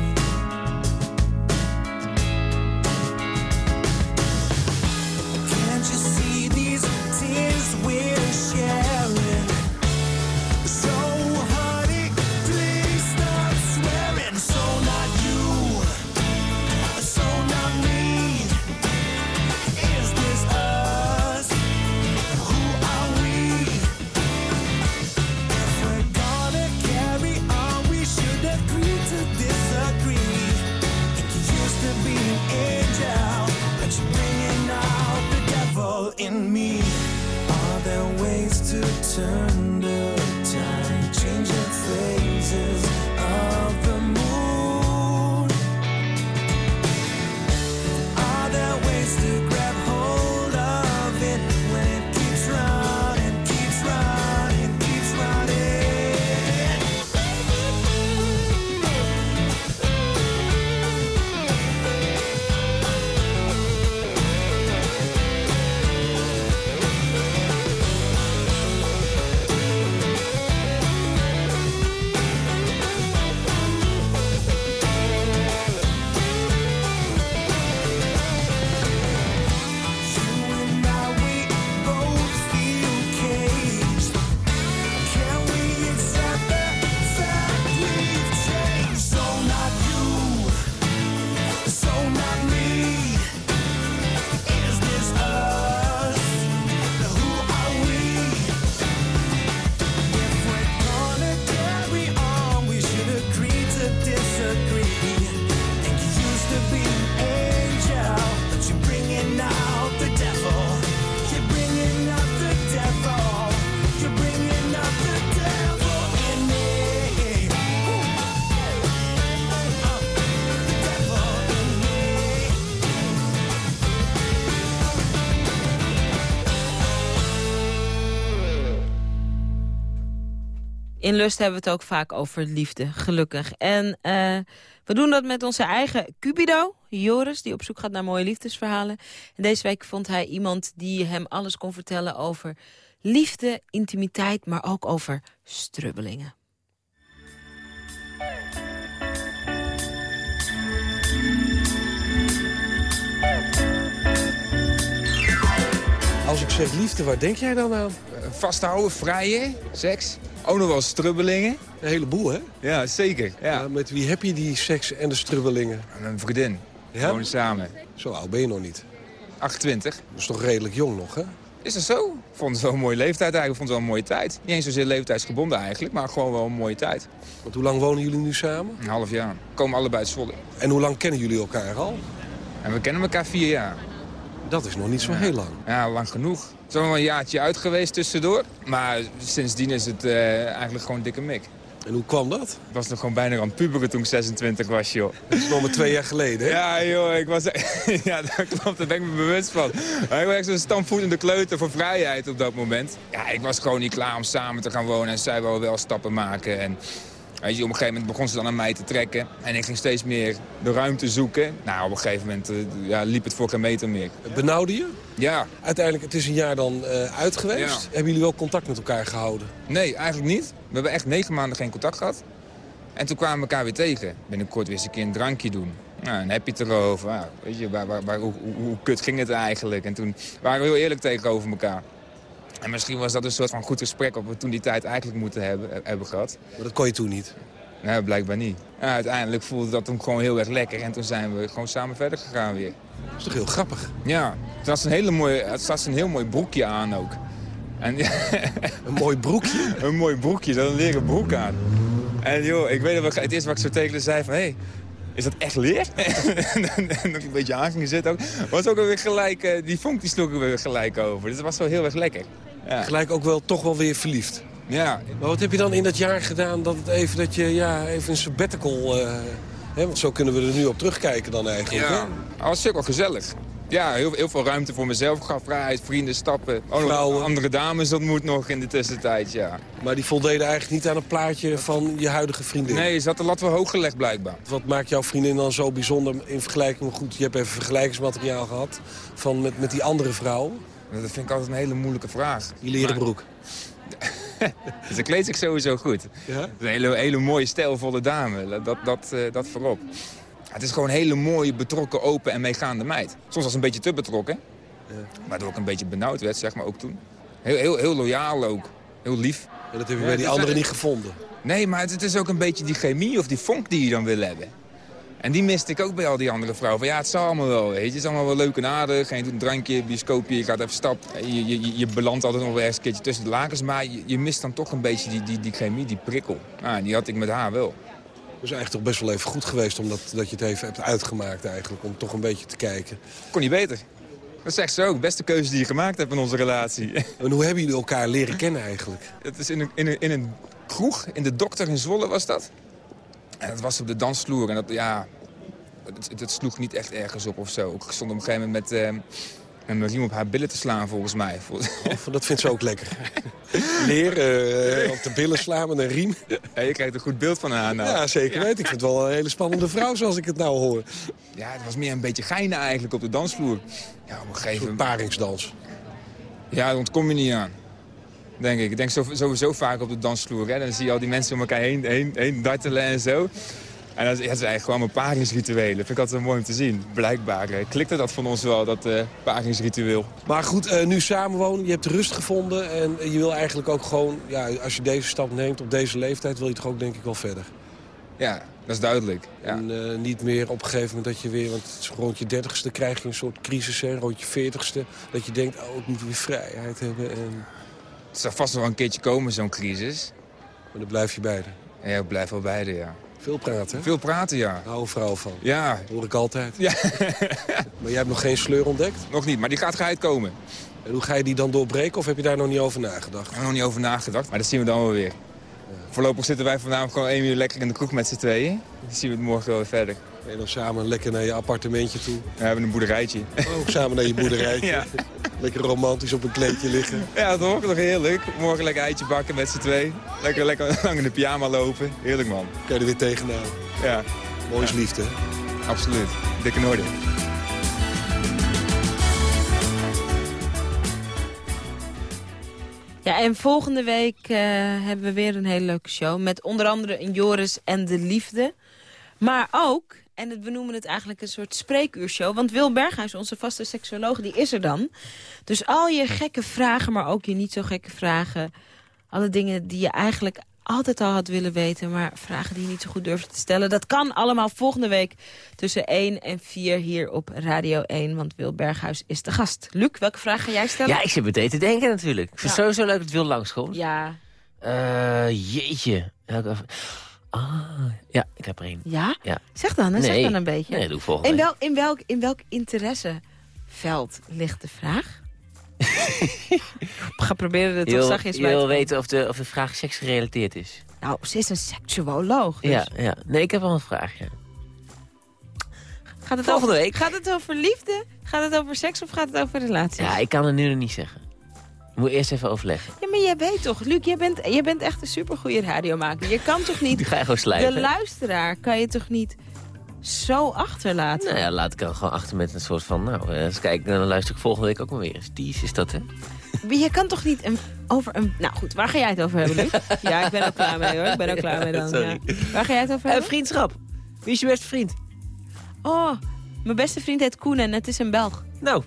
Speaker 13: In
Speaker 3: Lust hebben we het ook vaak over liefde, gelukkig. En eh, we doen dat met onze eigen Cupido, Joris, die op zoek gaat naar mooie liefdesverhalen. En deze week vond hij iemand die hem alles kon vertellen over liefde, intimiteit, maar ook over strubbelingen.
Speaker 14: Als ik zeg liefde, waar denk jij dan aan?
Speaker 15: Vasthouden, vrijen, seks. Ook nog wel strubbelingen.
Speaker 14: Een heleboel, hè?
Speaker 15: Ja, zeker. Ja.
Speaker 14: met wie heb je die seks en de strubbelingen?
Speaker 15: Mijn vriendin.
Speaker 14: Ja?
Speaker 15: We wonen samen.
Speaker 14: Zo oud ben je nog niet.
Speaker 15: 28.
Speaker 14: Dat is toch redelijk jong nog, hè?
Speaker 15: Is dat zo? Ik vond het wel een mooie leeftijd eigenlijk. Vond het wel een mooie tijd. Niet eens zozeer leeftijdsgebonden eigenlijk, maar gewoon wel een mooie tijd.
Speaker 14: Want hoe lang wonen jullie nu samen?
Speaker 15: Een half jaar. We komen allebei uit Zwolle.
Speaker 14: En hoe lang kennen jullie elkaar al?
Speaker 15: En we kennen elkaar vier jaar.
Speaker 14: Dat is nog niet zo heel lang.
Speaker 15: Ja, lang genoeg. Is wel een jaartje uit geweest tussendoor. Maar sindsdien is het eh, eigenlijk gewoon dikke mik.
Speaker 14: En hoe kwam dat?
Speaker 15: Ik was nog gewoon bijna aan het puberen toen ik 26 was, joh.
Speaker 14: Dat is nog maar twee jaar geleden, hè?
Speaker 15: Ja, joh, ik was... ja, dat klopt, daar ben ik me bewust van. Maar ik was echt zo'n stampvoetende kleuter voor vrijheid op dat moment. Ja, ik was gewoon niet klaar om samen te gaan wonen en zij wou wel stappen maken. En weet je, op een gegeven moment begon ze dan aan mij te trekken. En ik ging steeds meer de ruimte zoeken. Nou, op een gegeven moment eh, ja, liep het voor geen meter meer.
Speaker 14: Benauwde je?
Speaker 15: Ja.
Speaker 14: Uiteindelijk, het is een jaar dan eh, uit geweest.
Speaker 15: Ja.
Speaker 14: Hebben jullie wel contact met elkaar gehouden?
Speaker 15: Nee, eigenlijk niet. We hebben echt negen maanden geen contact gehad. En toen kwamen we elkaar weer tegen. Binnenkort weer eens een keer een drankje doen. Nou, dan heb je het erover. Nou, weet je, waar, waar, waar, hoe, hoe, hoe kut ging het eigenlijk? En toen waren we heel eerlijk tegenover elkaar. En misschien was dat een soort van goed gesprek wat we toen die tijd eigenlijk moeten hebben, hebben gehad.
Speaker 14: Maar dat kon je toen niet?
Speaker 15: Nee, blijkbaar niet. Uiteindelijk voelde dat hem gewoon heel erg lekker. En toen zijn we gewoon samen verder gegaan weer.
Speaker 14: Dat is toch heel grappig?
Speaker 15: Ja, had ze een, hele mooie, het had ze een heel mooi broekje aan ook. En,
Speaker 14: een mooi broekje?
Speaker 15: een mooi broekje, had een leren broek aan. En joh, ik weet nog, het eerste wat ik zo tegen zei van... Hey, is dat echt leer? en nog een beetje aan ging zitten ook. Was ook weer gelijk, eh, die vonk die sloeg er weer gelijk over. Dus dat was wel heel erg lekker. Ja.
Speaker 14: Gelijk ook wel toch wel weer verliefd.
Speaker 15: Ja.
Speaker 14: Maar wat heb je dan in dat jaar gedaan dat het even dat je ja, even een sabbatical... eh hè, want zo kunnen we er nu op terugkijken dan eigenlijk.
Speaker 15: Ja,
Speaker 14: hè?
Speaker 15: dat was ook wel gezellig. Ja, heel, heel veel ruimte voor mezelf gehad. Vrijheid, vrienden, stappen. Ook
Speaker 14: Vrouwen.
Speaker 15: andere dames ontmoet nog in de tussentijd, ja.
Speaker 14: Maar die voldeden eigenlijk niet aan een plaatje van je huidige vriendin.
Speaker 15: Nee, ze had de lat wel hoog gelegd blijkbaar.
Speaker 14: Wat maakt jouw vriendin dan zo bijzonder in vergelijking... Goed, je hebt even vergelijkingsmateriaal gehad van met, met die andere vrouw.
Speaker 15: Dat vind ik altijd een hele moeilijke vraag.
Speaker 14: Die leren broek.
Speaker 15: Ze kleedt zich sowieso goed.
Speaker 14: Ja?
Speaker 15: Het Een hele, hele mooie, stijlvolle dame. Dat, dat, eh, dat voorop. Het is gewoon een hele mooie, betrokken, open en meegaande meid. Soms was ze een beetje te betrokken. Waardoor ik een beetje benauwd werd, zeg maar, ook toen. Heel, heel, heel loyaal ook. Heel lief.
Speaker 14: En dat heb je bij die
Speaker 15: het is-
Speaker 14: andere niet gevonden.
Speaker 15: Nee, maar het, het is ook een beetje die chemie of die vonk die je dan wil hebben. En die miste ik ook bij al die andere vrouwen. Van, ja, het zal allemaal wel, weet je. Het is allemaal wel leuk en aardig. En je doet een drankje, bioscoopje, je gaat even stap. Je, je, je- belandt altijd nog wel ergens een keertje tussen de lakens. Maar je, je mist dan toch een beetje die, die, die chemie, die prikkel. En die had ik met haar wel.
Speaker 14: Dat is eigenlijk toch best wel even goed geweest omdat dat je het even hebt uitgemaakt eigenlijk. Om toch een beetje te kijken.
Speaker 15: Kon niet beter. Dat zegt ze ook. Beste keuze die je gemaakt hebt in onze relatie.
Speaker 14: En hoe hebben jullie elkaar leren kennen eigenlijk?
Speaker 15: Het is in een, in, een, in een kroeg, in de Dokter in Zwolle was dat. En dat was op de dansvloer. En dat, ja, het sloeg niet echt ergens op of zo. Ik stond op een gegeven moment met, eh, met mijn riem op haar billen te slaan, volgens mij.
Speaker 14: Of, dat vindt ze ook lekker. Leren, eh, op de billen slaan met een riem.
Speaker 15: Ja, je krijgt een goed beeld van haar nou.
Speaker 14: Ja, zeker weten. Ik vind het wel een hele spannende vrouw zoals ik het nou hoor.
Speaker 15: Ja, het was meer een beetje geinen eigenlijk op de dansvloer. Ja, op een gegeven
Speaker 14: Een paringsdans.
Speaker 15: Ja, daar ontkom je niet aan. Denk ik. Ik denk zo- sowieso vaak op de dansvloer. Hè. Dan zie je al die mensen om elkaar heen, heen, heen dartelen en zo. En dat is, ja, dat is eigenlijk gewoon mijn paringsrituelen. Vind ik altijd mooi om te zien. Blijkbaar eh, klikte dat van ons wel, dat eh paringsritueel.
Speaker 14: Maar goed, eh, nu samenwonen, je hebt rust gevonden. En je wil eigenlijk ook gewoon, ja, als je deze stap neemt op deze leeftijd... wil je toch ook denk ik wel verder.
Speaker 15: Ja, dat is duidelijk. Ja.
Speaker 14: En eh, niet meer op een gegeven moment dat je weer... want rond je dertigste krijg je een soort crisis, hè, rond je veertigste. Dat je denkt, oh, ik moet weer vrijheid hebben. En...
Speaker 15: Het zal vast wel een keertje komen, zo'n crisis.
Speaker 14: Maar dan blijf je beide.
Speaker 15: Ja, ik blijf wel beide, ja.
Speaker 14: Veel praten, hè?
Speaker 15: Veel praten, ja.
Speaker 14: Hou een vrouw van.
Speaker 15: Ja.
Speaker 14: Hoor ik altijd.
Speaker 15: Ja.
Speaker 14: maar jij hebt nog geen sleur ontdekt?
Speaker 15: Nog niet, maar die gaat geheid komen.
Speaker 14: En hoe ga je die dan doorbreken of heb je daar nog niet over nagedacht?
Speaker 15: Ik heb nog niet over nagedacht, maar dat zien we dan wel weer. Voorlopig zitten wij vanavond gewoon één uur lekker in de kroeg met z'n tweeën. Dan zien we het morgen wel weer verder.
Speaker 14: En dan samen lekker naar je appartementje toe.
Speaker 15: We hebben een boerderijtje.
Speaker 14: Ook samen naar je boerderijtje.
Speaker 15: Ja.
Speaker 14: Lekker romantisch op een kleedje liggen.
Speaker 15: Ja, toch? Nog heerlijk. Morgen lekker eitje bakken met z'n twee. Lekker, lekker lang in de pyjama lopen. Heerlijk, man.
Speaker 14: Kan je er weer tegenaan.
Speaker 15: Ja.
Speaker 14: Mooi is liefde?
Speaker 15: Absoluut. Dikke noorden.
Speaker 3: Ja, en volgende week eh, hebben we weer een hele leuke show. Met onder andere een Joris en de Liefde. Maar ook, en het, we noemen het eigenlijk een soort spreekuurshow. Want Wil Berghuis, onze vaste seksuoloog, die is er dan. Dus al je gekke vragen, maar ook je niet zo gekke vragen. Alle dingen die je eigenlijk altijd al had willen weten... maar vragen die je niet zo goed durfde te stellen. Dat kan allemaal volgende week tussen 1 en 4 hier op Radio 1. Want Wil Berghuis is de gast. Luc, welke vraag ga jij stellen?
Speaker 16: Ja, ik zit meteen te denken natuurlijk. Ik vind het
Speaker 3: Ja.
Speaker 16: sowieso leuk dat Wil langskomt.
Speaker 3: Ja.
Speaker 16: Eh, jeetje. Ah, ja, ik heb er één.
Speaker 3: Ja?
Speaker 16: Ja.
Speaker 3: Zeg dan, hè? zeg dan een beetje.
Speaker 16: Nee, doe volgende
Speaker 3: in, welk, in, welk, in welk interesseveld ligt de vraag? ik ga proberen het
Speaker 16: Je
Speaker 3: toch zachtjes
Speaker 16: je
Speaker 3: bij te
Speaker 16: wil weten of de, of de vraag seksgerelateerd is.
Speaker 3: Nou, ze is een seksuoloog. Dus.
Speaker 16: Ja, ja. Nee, ik heb wel een vraag, ja.
Speaker 3: Gaat het
Speaker 16: Volgende
Speaker 3: over,
Speaker 16: week.
Speaker 3: Gaat het over liefde? Gaat het over seks of gaat het over relaties?
Speaker 16: Ja, ik kan het nu nog niet zeggen. Ik moet eerst even overleggen.
Speaker 3: Ja, maar jij weet toch, Luc, jij bent, jij bent echt een supergoeie radiomaker. Je kan toch niet...
Speaker 16: Die ga je gewoon
Speaker 3: de
Speaker 16: slijpen.
Speaker 3: luisteraar kan je toch niet zo achterlaten?
Speaker 16: Nou ja, laat ik dan gewoon achter met een soort van... Nou, eh, eens kijken, dan luister ik volgende week ook maar weer eens. Die is dat, hè?
Speaker 3: Maar je kan toch niet een, over een... Nou goed, waar ga jij het over hebben, Luc? ja, ik ben ook klaar mee hoor. Ik ben ook klaar mee dan.
Speaker 16: Sorry.
Speaker 3: ja. Waar ga jij het over
Speaker 16: Eh,
Speaker 3: hebben?
Speaker 16: vriendschap. Wie is je beste vriend?
Speaker 3: Oh, mijn beste vriend heet Koen en het is een Belg.
Speaker 16: Nou,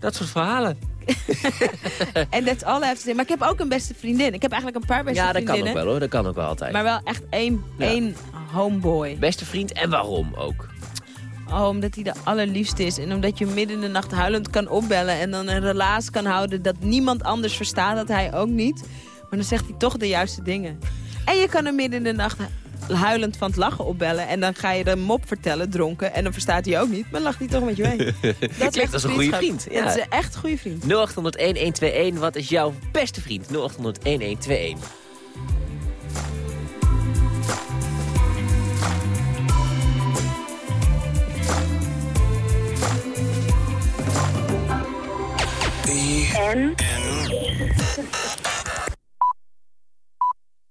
Speaker 16: dat soort verhalen.
Speaker 3: En that's all I have to say. Maar ik heb ook een beste vriendin. Ik heb eigenlijk een paar beste
Speaker 16: Ja, dat kan
Speaker 3: vriendinnen.
Speaker 16: ook wel hoor. Dat kan ook wel altijd.
Speaker 3: Maar wel echt één,
Speaker 16: Ja.
Speaker 3: één homeboy.
Speaker 16: Beste vriend en waarom ook?
Speaker 3: Oh, omdat hij de allerliefste is. En omdat je midden in de nacht huilend kan opbellen. En dan een relaas kan houden dat niemand anders verstaat. Dat hij ook niet. Maar dan zegt hij toch de juiste dingen. En je kan hem midden in de nacht huilend van het lachen opbellen. En dan ga je de mop vertellen, dronken. En dan verstaat hij ook niet. Maar lacht hij toch met je mee. Dat
Speaker 16: Klinkt als een goede vriend. Ja.
Speaker 3: Dat is echt een goede vriend.
Speaker 16: 0800-1121, wat is jouw beste vriend? 0800-1121.
Speaker 13: En?